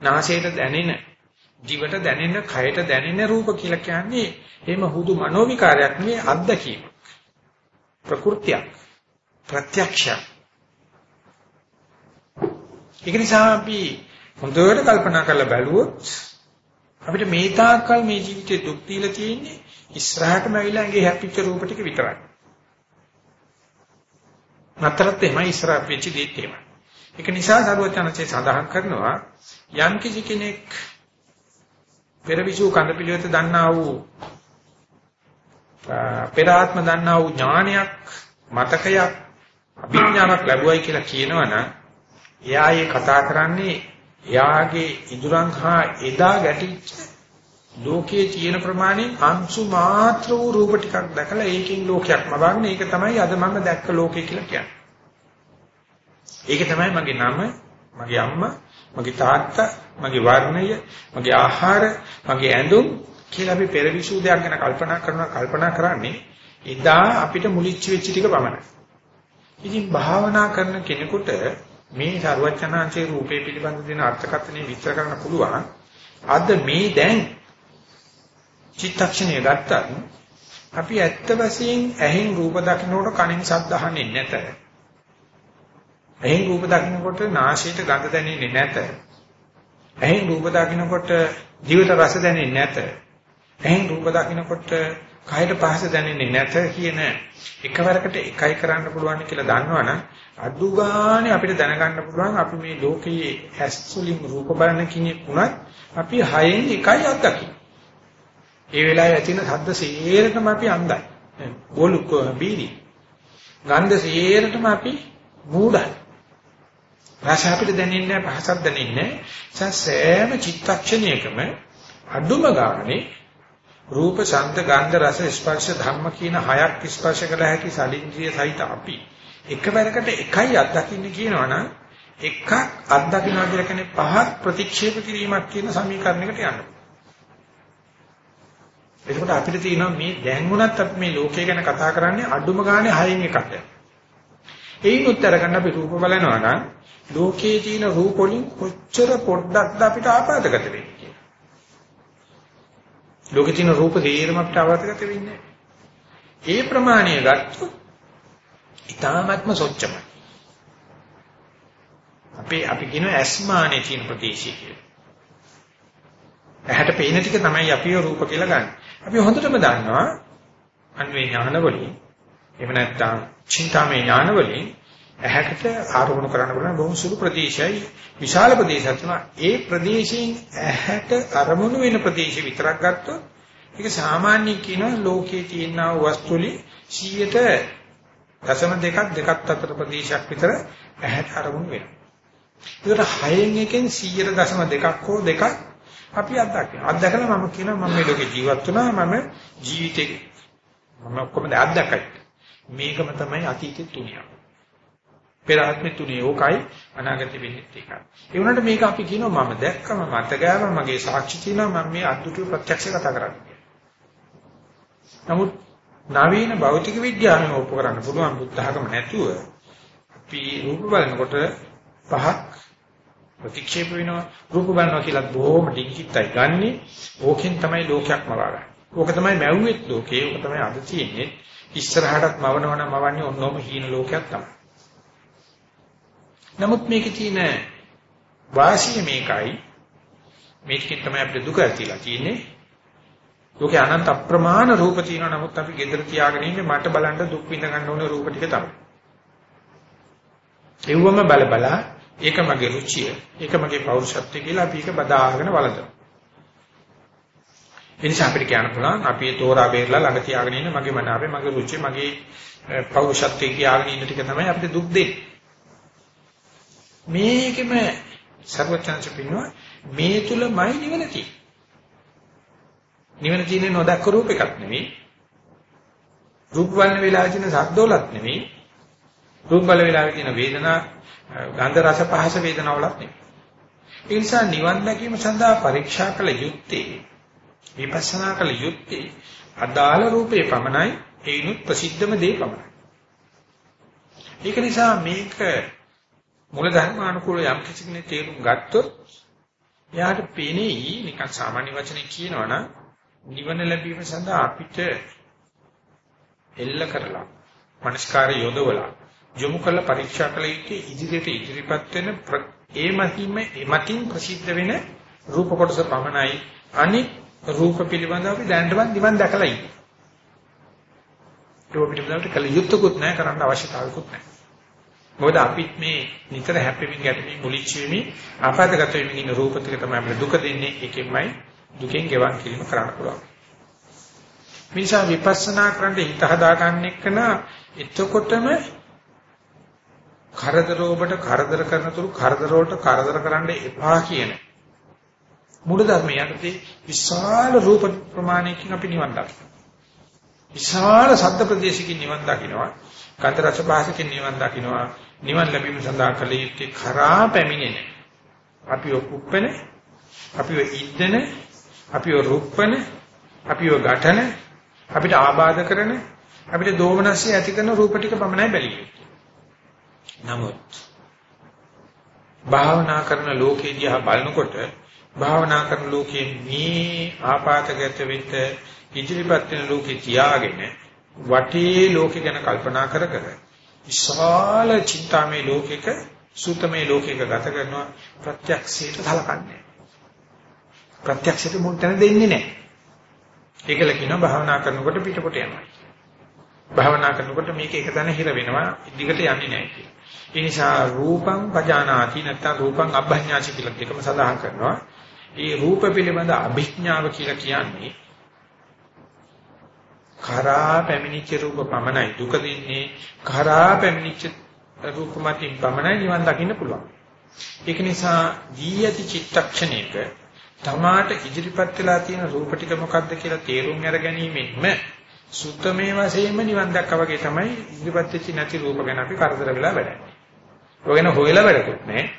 නාසයට දැනෙන, දිවට දැනෙන, කයට දැනෙන රූප කියලා කියන්නේ එහෙම හුදු මනෝවිකාරයක් නෙවෙයි අත්දැකීම. ප්‍රകൃතියක්. ප්‍රත්‍යක්ෂයක්. ඒක නිසා අපි හොඳට කල්පනා කරලා බැලුවොත් අපිට මේ තාක්කල් මේ ජීවිතේ දුක් දීලා තියෙන්නේ ඉස්සරහටම ඇවිල්ලා ඇඟේ හැපිච්ච රූප ටික විතරයි. නතරත් එමය ඉස්සරහ වෙච්ච දෙයක් එහෙමයි. ඒක නිසා සරුවචනසේ සඳහන් කරනවා යම් කිසි කෙනෙක් පෙරවිසු කඳ පිළිවෙත දන්නා වූ පෙරාත්ම දන්නා වූ ඥානයක් මතකයක් අභිඥාවක් ලැබුවයි කියලා කියනවනම් එයා ඒ කතා කරන්නේ එයාගේ ඉදුරන් හා එදා ගැටිච්ච ලෝකයේ තියෙන ප්‍රමාණයෙන් අංශු මාත්‍ර වූ රූප ටිකක් දැකලා ඒකෙන් ලෝකයක් මවන්නේ ඒක තමයි අද මම දැක්ක ලෝකය කියලා කියන්නේ. ඒක තමයි මගේ නම, මගේ අම්මා, මගේ තාත්තා, මගේ වර්ණය, මගේ ආහාර, මගේ ඇඳුම් කියලා අපි පෙරවිසු දෙයක් ගැන කල්පනා කරනවා කල්පනා කරන්නේ එදා අපිට මුලිච්ච වෙච්ච ටික පමණයි. ඉතින් භාවනා කරන කෙනෙකුට මේ ਸਰවචනාංශයේ රූපේ පිළිබඳ දෙන අර්ථකථනය විස්තර කරන්න පුළුවන්. අද මේ දැන් චිත්තක්ෂණය ගත්තත් අපි ඇත්ත වශයෙන් ඇහෙන් රූප දකින්නකොට කනින් ශබ්ද අහන්නේ නැත. ඇහෙන් රූප දකින්නකොට නාසයට ගඳ දැනෙන්නේ නැත. ඇහෙන් රූප දකින්නකොට දිවට රස දැනෙන්නේ නැත. ඇහෙන් රූප දකින්නකොට කයට පහස දැනෙන්නේ නැත කියන එකවරකට එකයි කරන්න පුළුවන් කියලා දන්නවනම් අඩු ගානේ අපිට දැනගන්න පුළුවන් අපි මේ ලෝකයේ ඇස් වලින් රූප බලන කෙනෙක් වුණත් අපි හයෙන් එකයි අත්දකින්නේ. ඒ වෙලාවේ ඇතින ශබ්ද සේරටම අපි අන්දයි. බෝලුක බීරි. ගන්ධ සේරටම අපි මූඩයි. රස අපිට දැනෙන්නේ නැහැ පහසක් දැනෙන්නේ නැහැ. සෑම චිත්තක්ෂණයකම අඩුම ගානේ රූප, ශබ්ද, ගන්ධ, රස, ස්පර්ශ, ධම්ම කියන හයක් ස්පර්ශ කළ හැකි සලින්ද්‍රිය සහිත අපි එකවරකට එකයි අත්දකින්න කියනවනම් එකක් අත්දකින්නවා කියලා කියන්නේ පහක් ප්‍රතික්ෂේප කිරීමක් කියන සමීකරණයකට යනවා. එතකොට අපිට තියෙනවා මේ දැන් වුණත් අපි මේ ලෝකය ගැන කතා කරන්නේ අඩුම ගානේ හයෙන් එකට. ඒයින් උත්තර ගන්න අපි රූප බලනවා නම් ලෝකයේ තියෙන රූප වලින් කොච්චර පොඩ්ඩක්ද අපිට ආපాతගත වෙන්නේ. ලෝකේ තියෙන රූප තේරම අපිට අවබෝධගත වෙන්නේ ඒ ප්‍රමාණය ගත්තොත් ඊ타ත්ම සොච්චමයි. අපි අපි කියන ඇස්මානේ තියෙන ප්‍රදේශය කියලා. ඇහැට පේන ටික තමයි අපි රූප කියලා ගන්න. අපි හොඳටම දන්නවා අන්වේ ඥාන වලින් එහෙම නැත්නම් චින්තාමය ඥාන වලින් ඇහැකට ආරෝහණ කරන්න පුළුවන් බොහොම සුළු ප්‍රදේශයයි විශාල ප්‍රදේශයක් තුන ඒ ප්‍රදේශයෙන් ඇහැට අරමුණු වෙන ප්‍රදේශ විතරක් ගත්තොත් ඒක සාමාන්‍ය කියන ලෝකයේ තියෙන වස්තුලි 100ට දශම දෙකක් දෙකක් අතර ප්‍රදේශයක් විතර ඇහැට අරමුණු වෙනවා. ඒකට 6න් එකෙන් 100 දශම දෙකක් හෝ දෙකක් අපි අත්දකිනවා. අත්දකලා මම කියනවා මම මේ ලෝකේ ජීවත් වුණා මම ජීවිතේ මම කොහොමද අත්දකයි. මේකම තමයි අතීතේ තුනියක්. පෙර ආත්මෙ තුනේ ඕකයි අනාගතෙ වෙන්නේ ඒකයි. ඒ වුණාට මේක අපි කියනවා මම දැක්කම මත ගෑව මගේ සාක්ෂි තියෙනවා මම මේ අද්දුටු ප්‍රත්‍යක්ෂ කතා කරන්නේ. නමුත් නවීන භෞතික විද්‍යාවෙන් ඔප්පු කරන්න පුළුවන් බුද්ධ ධර්ම නැතුව අපි රූප බලනකොට පහක් ප්‍රතික්ෂේප වෙනවා රූප බලනවා කියලා බොහොම ඩිංගිත්තයි ගන්නෙ ඕකෙන් තමයි ලෝකයක්ම වගන්නේ. ඕක තමයි මැව්වෙත් ලෝකේ ඕක තමයි අද තියෙන්නේ. ඉස්සරහටත් මවනවනම් මවන්නේ ඔන්නෝම හීන ලෝකයක් තමයි. නමුත් මේකේ තියෙන වාසිය මේකයි මේකෙන් තමයි අපිට දුක ඇතිලා තියෙන්නේ ලෝකේ අනන්ත අප්‍රමාණ රූප තියෙනවා නමුත් අපි gedara තියාගෙන ඉන්නේ මට බලන්න දුක් විඳ ගන්න ඕන රූප ටික තමයි එව්වම බල බල ඒක මගේ රුචිය ඒක මගේ පෞරුෂත්වය කියලා අපි ඒක බදාගෙන වළඳනවා ඒ නිසා අපිට කියන්න පුළුවන් අපි තෝරා බේරලා ළඟ තියාගෙන ඉන්න මගේ මනාපේ මගේ රුචිය මගේ පෞරුෂත්වය කියාගෙන ඉන්න ටික තමයි අපිට දුක් දෙන්නේ මේකෙම සර්වචන්ස පින්නවා මේ තුලමයි නිවන තියෙන්නේ. නිවන තියෙන්නේ නොදක්ක රූප එකක් නෙවෙයි. රූප වන්න වෙලාවේ තියෙන සද්දවලත් නෙවෙයි. රූප බල වෙලාවේ තියෙන වේදනා ගන්ධ රස පහස වේදනාවලත් නෙවෙයි. ඒ නිසා නිවන් දැකීම සඳහා පරීක්ෂා කළ යුත්තේ විපස්සනා කළ යුත්තේ අදාළ රූපේ පමණයි ඒනුත් ප්‍රසිද්ධම දේ පමණයි. ඒක නිසා මේක මූල ධර්මානුකූල යම් කිසි කෙනෙක් තේරුම් ගත්තොත් එයාට පෙනෙයි නිකන් සාමාන්‍ය වචනේ කියනවනම් නිවන ලැබීම සඳහා අපිට එල්ල කරලා මනස්කාරය යොදවලා යොමු කළ පරීක්ෂා කළ යුත්තේ ඉදිරියට ඉදිරිපත් වෙන ඒ මතින්ම ඒ මතින් ප්‍රසිද්ධ වෙන රූප කොටස පමණයි අනිත් රූප පිළිබඳව අපි දැනටවත් නිවන් දැකලා ඉන්නේ. රූප පිළිබඳව කළ යුත්තකුත් නැහැ කරන්න අවශ්‍යතාවයකුත් නැහැ. මොකද අපිත් මේ නිතර හැපෙමින් ගැටෙමින් මුලිච්ච වෙමින් ආපදාගත වෙමින් ඉන්න රූප ටික තමයි අපිට දුක දෙන්නේ ඒකෙන්මයි දුකෙන් ගෙවන් කිරීම කරන්න පුළුවන්. මිනිසා විපස්සනා කරන්න හිත හදා ගන්න එක්කන එතකොටම කරදර ඔබට කරදර කරන තුරු කරදර වලට කරදර කරන්න එපා කියන මූල ධර්මය යටතේ විශාල රූප ප්‍රමාණයකින් අපි නිවන් දකිනවා. විශාල ශබ්ද ප්‍රදේශකින් නිවන් දකින්නවා. ගන්ධ රස භාෂකින් නිවන් දකින්නවා. නිවන් ලැබීම සඳහා කල යුත්තේ කරා පැමිණෙන. අපිව කුප්පන, අපිව ඉද්දන, අපිව රුප්පන, අපිව ඝටන, අපිට ආබාධ කරන, අපිට දෝමනස්ය ඇති කරන රූප ටික පමණයි බැලියේ. නමුත් භාවනා කරන ලෝකේ දිහා බලනකොට භාවනා කරන ලෝකේ මේ ආපాతගත වෙත ඉදිරිපත් වෙන ලෝකේ තියාගෙන වටේ ලෝකේ ගැන කල්පනා කර කර විශාල චින්තාමේ ලෝකයක සූතමේ ලෝකයක ගත කරනවා ප්‍රත්‍යක්ෂයට සලකන්නේ. ප්‍රත්‍යක්ෂයට මුල් තැන දෙන්නේ නැහැ. ඒකල කියනවා භාවනා කරනකොට පිටකොට යනවා. භාවනා කරනකොට මේක එක තැන හිර වෙනවා ඉදිකට යන්නේ නැහැ කියලා. ඒ නිසා රූපං පජානාති නැත්නම් රූපං අභඤ්ඤාචි කියලා දෙකම සඳහන් කරනවා. ඒ රූප පිළිබඳ අභිඥාව කියලා කියන්නේ කරා පැමිණිච්ච රූප පමණයි දුක දෙන්නේ කරා පැමිණිච්ච රූප මතින් පමණයි නිවන් දකින්න පුළුවන්. ඒක නිසා ජීයති චිත්තක්ෂණයක තමාට ඉදිරිපත් වෙලා තියෙන රූප ටික මොකක්ද කියලා තේරුම් අරගැනීමෙන්ම සුත්තමේ වශයෙන්ම නිවන් දැක්කා වගේ තමයි ඉදිරිපත් වෙච්ච නැති රූප ගැන අපි කරදර වෙලා වැඩන්නේ. ඔයගෙන හොයලා වැඩකුත් නැහැ.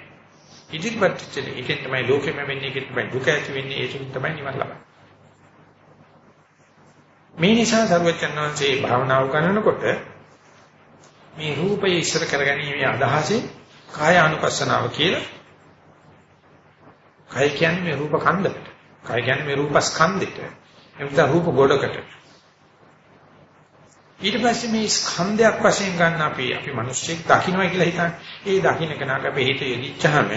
ඉදිරිපත් වෙච්ච එකෙන් තමයි ලෝකෙම වෙන්නේ ඒකෙන් තමයි දුක ඇති වෙන්නේ ඒකෙන් තමයි නිවන් ලබන්නේ. මේ නිසා සර්වචන්නාංශේ භාවනාව කරනකොට මේ රූපය ඉස්සර කරගැනීමේ අදහසින් කාය අනුපස්සනාව කියලා කය කියන්නේ මේ රූප කන්දකට. කය කියන්නේ මේ රූප ස්කන්ධෙට. එමුද රූප ගොඩකට. ඊට පස්සේ මේ ස්කන්ධයක් වශයෙන් ගන්න අපි අපි මිනිස්සෙක් දකින්නයි කියලා හිතන්නේ. ඒ දකින්න කෙනාට අපේ හිත යෙදිච්චාම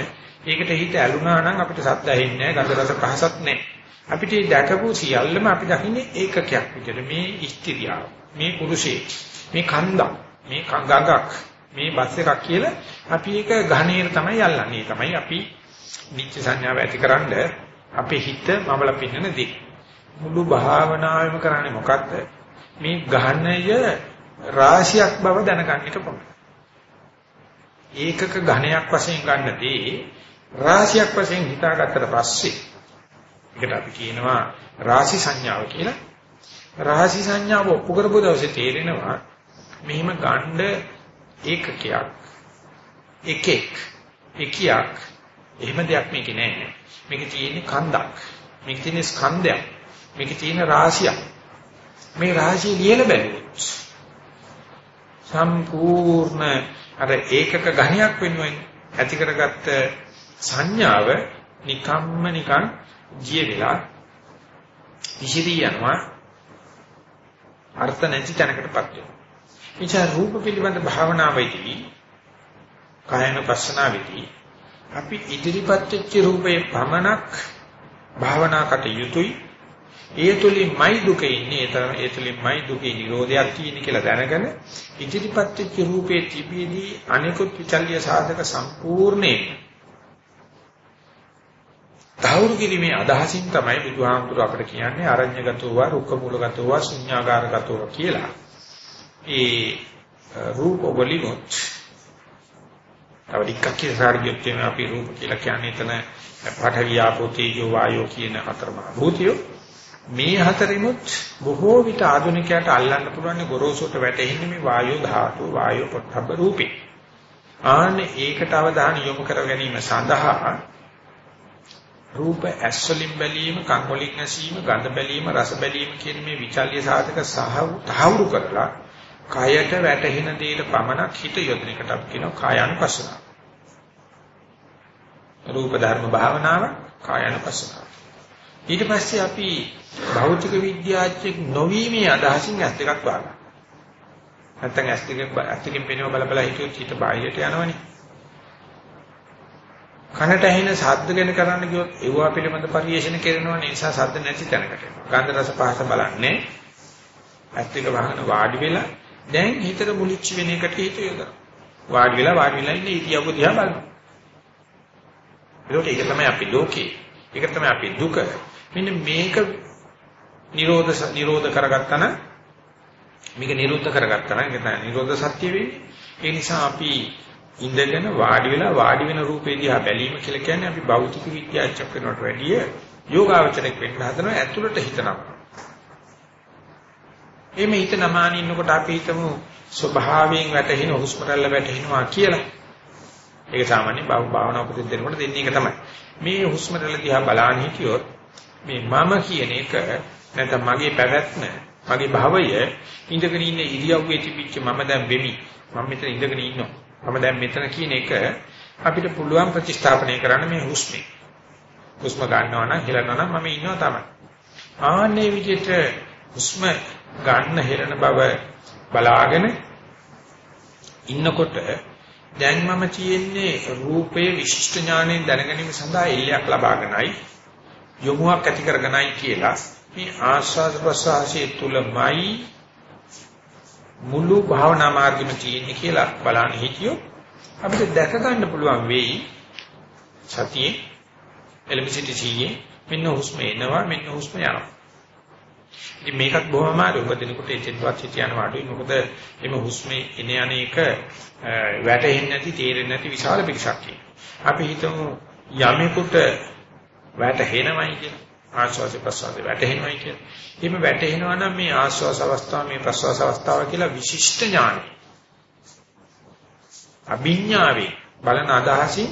ඒකට හිත ඇලුනා නම් අපිට සත්‍ය ඇහෙන්නේ නැහැ, ගන්ධ රස පහසත් නැහැ. අපිට දැකපු සියල්ලම අපි දකින්නේ ඒකකයක් විදිහට. මේ ස්ත්‍රියාව, මේ පුරුෂේ, මේ කන්දක්, මේ කංගගක්, මේ බස් එකක් කියලා අපි ඒක ඝණේර තමයි යල්ලන්නේ. තමයි අපි නිත්‍ය සංඥාව ඇතිකරනද අපේ හිත මමල පින්නන දේ. මුළු භාවනාවෙම කරන්නේ මොකද්ද? මේ ඝනය රාශියක් බව දැනගන්න එක පමණයි. ඒකක ඝණයක් වශයෙන් ගන්නදී රාශියක් වශයෙන් හිතාගත්තට පස්සේ ඒකට අපි කියනවා රාශි සංඥාව කියලා. රාශි සංඥාව ඔප්පු කරපු දවසේ තේරෙනවා මෙහිම ගණ්ඩ ඒකකයක් එකෙක් එකියක් එහෙම දෙයක් මේකේ නෑ. මේකේ තියෙන්නේ කන්දක්. මේකේ තියෙන්නේ ස්කන්ධයක්. මේකේ තියෙන රාශියක්. මේ රාශිය ලියලා බැලුවොත් සම්පූර්ණ අර ඒකක ඝණයක් වෙනුවෙන් ඇති කරගත්ත සංඥාව නිකම්ම නිකන් ජීය වෙලා විසිරී යනවා අර්ථ නැති තැනකටපත් වෙනවා. එචා රූප පිළිබඳ භාවනාවේදී කායන පස්සනාවේදී අපි ඉදිරිපත් වෙච්ච රූපේ පමණක් භාවනාකට යුතුයි ඒ තුලින්මයි දුක ඉන්නේ ඒ තුලින්මයි දුකේ නිරෝධයක් තියෙන්නේ කියලා දැනගෙන ඉදිරිපත් වෙච්ච රූපේ තිබීදී අනිකුත් විචල්්‍ය සාධක සම්පූර්ණයෙන් තවුරු කිරීමේ අදහසින් තමයි බුදුහාමුදුර අපිට කියන්නේ අරඤ්‍යගතෝව රුක්කමූලගතෝව ශුන්‍යාගාරගතෝව කියලා. ඒ රූප වලිමුත් තව ටිකක් කියලා කියනවා අපි රූප කියලා කියන්නේ එතන පඨවි ආපෝ තේජෝ වායෝ කියන හතරම භූතියෝ මේ හතරිමුත් බොහෝ විට ආධුනිකයට අල්ලන්න පුළුවන් ගොරෝසුට වැටෙන්නේ මේ වායෝ ධාතු වායෝ පොට්ටබ්බ රූපේ. ආන්නේ ඒකට අවධානය යොමු කර ගැනීම සඳහා රූප ඇස් වලින් බැලීම, කන් වලින් ඇසීම, ගඳ බැලීම, රස බැලීම කියන මේ විචල්්‍ය සාධක සහ තහවුරු කරලා කයට වැටෙන දේට පමණක් හිත යොදන එකට අපි කියනවා කායानुපස්සනාව. රූප ධර්ම භාවනාව කායानुපස්සනාව. ඊට පස්සේ අපි භෞතික විද්‍යාඥයෙක් නොවීමේ අදහසින් ඇස් දෙකක් වහගන්නවා. නැත්තම් ඇස් දෙකෙන් ඇස් දෙකෙන් පේනව බල බල හිතුවොත් හිත බාහිරට යනවනේ. කනට ඇහෙන ශබ්ද ගැන කරන්න ගියොත් ඒවා පිළිබඳ පරිශන කරනවා නිසා ශබ්ද නැති තැනකට එනවා. ගන්ධ රස පහස බලන්නේ ඇස් දෙක වහන වාඩි වෙලා දැන් හිතට මුලිච්ච වෙන එකට හිත යොදනවා. වාඩි වෙලා වාඩි වෙලා ඉන්නේ ඉතියව දිහා බලනවා. ඒක තමයි අපි ලෝකේ. ඒක තමයි අපි දුක. මෙන්න මේක නිරෝධ නිරෝධ කරගත්තා නම් මේක නිරුද්ධ කරගත්තා නම් ඒක තමයි නිරෝධ සත්‍ය වෙන්නේ. ඒ නිසා අපි ඉඳගෙන වාඩි වෙලා වාඩි වෙන රූපේ දිහා බැලීම කියලා කියන්නේ අපි භෞතික විද්‍යාඥයෙක් වෙනවට වැඩිය යෝගාවචරයක් වෙන්න හදනවා ඇතුළට හිතනවා. එimhe හිත නමාන ඉන්නකොට අපි හිතමු ස්වභාවයෙන් වැටෙන හුස්ම රැල්ල වැටෙනවා කියලා. ඒක සාමාන්‍ය භාවනා උපදෙස් දෙනකොට දෙන්නේ ඒක තමයි. මේ හුස්ම රැල්ල දිහා බලන්න හිටියොත් මේ මම කියන එක නැත්නම් මගේ පැවැත්ම මගේ භවය ඉඳගෙන ඉන්න ඉරියව්වේ තිබිච්ච මම දැන් වෙමි. මම මෙතන ඉඳගෙන ඉන්නවා. මම දැන් මෙතන කියන එක අපිට පුළුවන් ප්‍රතිස්ථාපනය කරන්න මේ හුස්මේ. හුස්ම ගන්නවා නම් හෙලනවා නම් මම ඉන්නවා තමයි. ආන්නේ විදිහට හුස්ම ගන්න හෙලන බව බලාගෙන ඉන්නකොට දැන් මම තියෙන්නේ රූපයේ විශිෂ්ට ඥාණයෙන් දැනගැනීම සඳහා එල්ලයක් ලබාගෙනයි යොමුවක් ඇති කරගෙනයි කියලා මේ ආස්වාද ප්‍රසආසයේ තුලමයි මුළු භාවනා මාර්ගෙම තියෙන්නේ කියලා බලන්න හිතියොත් අපිට දැක ගන්න පුළුවන් වෙයි සතියේ එලෙබසිටි සියේ මෙන්න හුස්ම එනවා මෙන්න හුස්ම යනවා. ඉතින් මේකත් බොහොම අමාරුයි. මොකද දිනකොට එචෙන්වත් හිතියනවා අඩුයි. මොකද එimhe හුස්මේ එන යන්නේක වැටෙන්නේ නැති තේරෙන්නේ නැති විශාල පිටසක් අපි හිතමු යමෙකුට වැටහෙනවයි කියලා. ආශ්වාස ප්‍රශ්වාස වැටෙනවයි කියලා. එහෙම වැටෙනවා නම් මේ ආශ්වාස අවස්ථාව මේ ප්‍රශ්වාස අවස්ථාව කියලා විශිෂ්ට ඥානයි. අභිඥාවේ බලන අදහසින්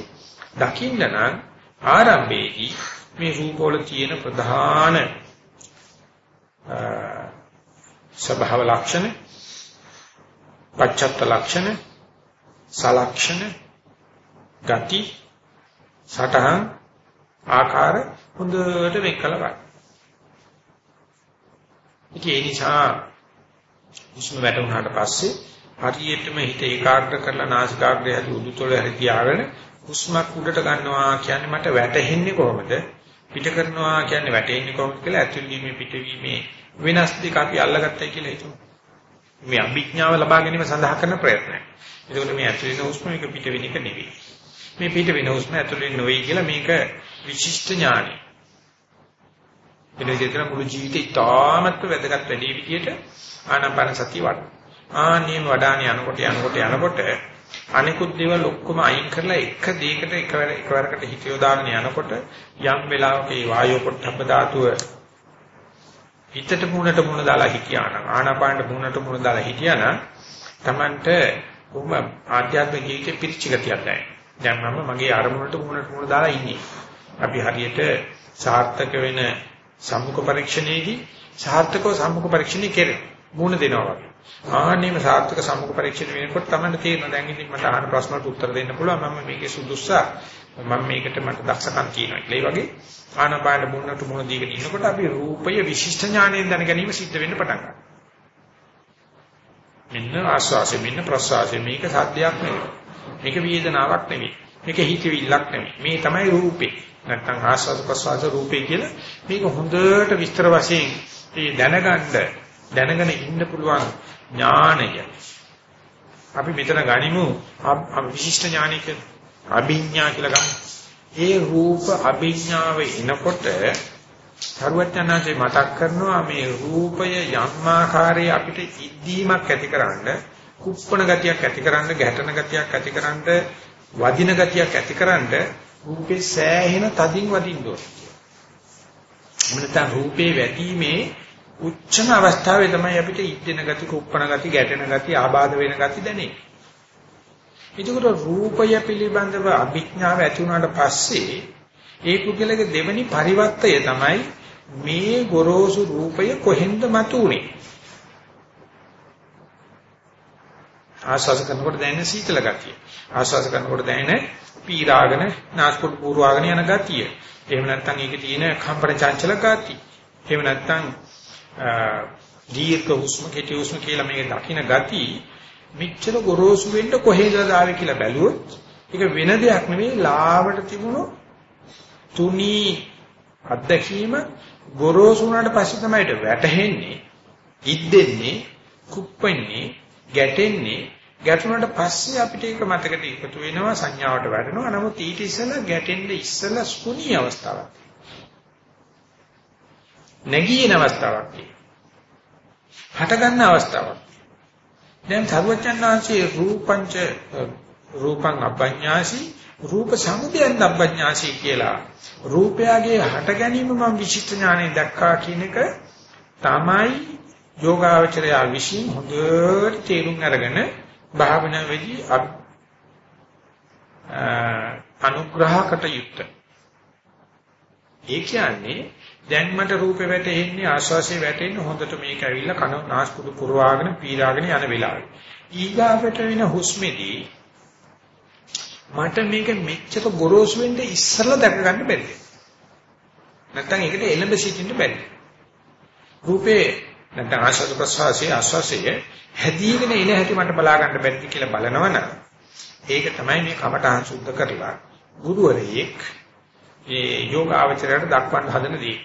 දකින්න නම් ආරම්භයේදී මේ රූපවල තියෙන ප්‍රධාන ස්වභාව ලක්ෂණ පච්චත්ත ලක්ෂණ සලක්ෂණ ගති සටහන් ආකාර හොඳට වෙන් කළා බලන්න. ඉතින් ඒ නිසා හුස්ම වැටුණාට පස්සේ හරියටම හිත ඒකාග්‍ර කරලා නාසිකාග්‍රය හරි උඩුතොල හරි තියාගෙන හුස්මක් උඩට ගන්නවා කියන්නේ මට වැටෙන්නේ කොහොමද? පිට කරනවා කියන්නේ වැටෙන්නේ කොහොමද කියලා ඇතුළීමේ පිටවීමේ වෙනස් දෙක අපි අල්ලගත්තයි කියලා හිතමු. මේ අභිඥාව ලබා ගැනීම සඳහා කරන ප්‍රයත්නය. ඒකෝට මේ ඇතුළේ හුස්ම එක පිට වෙන එක නෙවෙයි. මේ පිට වෙන හුස්ම ඇතුළේ නොවේ කියලා මේක විශිෂ්ට ඥානයි. එන විදිහට මුළු ජීවිතේ ඉතාමත් වැදගත් වැඩි විදියට ආනාපාන සතිය වඩන. ආනියම වඩාන යනකොට යනකොට යනකොට අනිකුත් දේවල් ඔක්කොම අයින් කරලා එක දෙයකට එකවර එකවරකට හිත යොදාගෙන යනකොට යම් වෙලාවක මේ වායෝ පොට්ටබ්බ ධාතුව හිතට මුණට මුණ දාලා හිටියානම් ආනාපානට මුණට මුණ දාලා හිටියානම් Tamanට කොහොම ආධ්‍යාත්මික ජීවිතේ පිරිච්ච ගතියක් නැහැ. දැන් මම මගේ අරමුණට මුණට මුණ දාලා ඉන්නේ. අපි හරියට සාර්ථක වෙන සම්මුඛ පරීක්ෂණයේදී සාර්ථකව සම්මුඛ පරීක්ෂණය කෙරේ මුණ දෙනවා වගේ. ආන්නේම සාර්ථක සම්මුඛ පරීක්ෂණ වෙනකොට තමයි තේරෙනවා දැන් ඉතින් මට අහන ප්‍රශ්නට උත්තර දෙන්න පුළුවන් මම මේකේ සුදුස්සා මම මේකට මට දක්ෂකම් තියෙනවා කියලා. ඒ වගේ ආනපාන මුණට මුණ දීගෙන ඉන්නකොට අපි රූපය විශිෂ්ට ඥාණයෙන් දැන ගැනීම සිද්ධ වෙන්න පටන් ගන්නවා. මෙන්න ආස්වාසෙ මෙන්න ප්‍රසවාසෙ මේක සද්දයක් නෙවෙයි. මේක වේදනාවක් නෙවෙයි. මේක හිතවිල්ලක් නෙවෙයි. මේ තමයි රූපේ. නැත්නම් ආස්වාද ප්‍රසවාස රූපේ කියලා මේක හොඳට විස්තර වශයෙන් මේ දැනගන්න දැනගෙන ඉන්න පුළුවන් ඥානය අපි මෙතන ගනිමු විශිෂ්ට ඥානය කියලා අභිඥා කියලා ගමු ඒ රූප අභිඥාව එනකොට සරුවචනාංශේ මතක් කරනවා මේ රූපය යම් ආකාරයේ අපිට ඉද්දීමක් ඇතිකරන්න කුප්පණ ගතියක් ඇතිකරන්න ගැටන ගතියක් ඇතිකරන්න වදින ගතියක් ඇතිකරන්න රූපේ සෑහෙන තදින් වදින්න ඕනේ. මොනතර රූපේ වැටීමේ උච්චම අවස්ථාවේ තමයි අපිට ඉද්දෙන ගති, කුප්පණ ගති, ගැටෙන ගති, ආබාධ වෙන ගති දැනෙන්නේ. ඒකට රූපය පිළිබඳව අභිඥාව ඇති වුණාට පස්සේ ඒ කුගලගේ දෙවනි පරිවර්තය තමයි මේ ගොරෝසු රූපය කොහෙන්ද මතුනේ ආස්වාද කරනකොට දැනෙන සීතල ගතිය. ආස්වාද කරනකොට දැනෙන පීරාගෙන නාස්පුඩු පුරවාගෙන යන ගතිය. එහෙම නැත්නම් ඒකේ තියෙන කම්පන චංචල ගතිය. එහෙම නැත්නම් දීර්ඝ හුස්ම කෙටි හුස්ම කියලා මේක දකින්න ගතිය මෙච්චර ගොරෝසු වෙන්න කොහෙද ආවේ කියලා බැලුවොත් ඒක වෙන දෙයක් නෙවෙයි ලාවට තිබුණු තුනී අත්දැකීම ගොරෝසු වුණාට පස්සේ තමයි වැටහෙන්නේ ඉද්දෙන්නේ කුප්පෙන්නේ ගැටෙන්නේ. ගැටුණාට පස්සේ අපිට ඒක මතකට එකතු වෙනවා සංඥාවට වැටෙනවා. නමුත් ඊට ඉස්සෙල්ලා ගැටෙන්න ඉස්සෙල්ලා ස්කුණී අවස්ථාවක් නැගීන අවස්ථාවක් හට ගන්න අවස්ථාවක් දැන් සර්වචන්නාංශයේ රූපංච රූපං අබ්බඤ්ඤාසි රූප සමුදයන් අබ්බඤ්ඤාසි කියලා රූපයගේ හට ගැනීම මම විචිත්‍ර ඥාණයෙන් දැක්කා කියන එක තමයි යෝගාවචරය විශ්ින් හොඳට තේරුම් අරගෙන භාවනා වෙදී අනුග්‍රහකට යුක්ත. ඒ කියන්නේ දැන් මට රූපේ වැටෙන්නේ ආස්වාසේ වැටෙන්නේ හොඳට මේක ඇවිල්ලා කන නාස්පුඩු පුරවාගෙන පීරාගෙන යන වෙලාවේ. ඊගාවට වෙන හුස්මේදී මට මේක මෙච්චර ගොරෝසු වෙන්න ඉස්සරලා දැක ගන්න බැරිද? නැත්තම් ඒකට එළඹ සිටින්න බැරිද? රූපේ නැත්නම් ආශ්වාස ප්‍රශ්වාසයේ ආශ්වාසයේ හැදීගෙන එන හැටි මට බලා ගන්න බැරිද කියලා බලනවනම් ඒක තමයි මේ කමඨහං සුද්ධ කරලා ගුරුවරයෙක් ඒ යෝග ආචරයට දක්වන්න හදන දේ.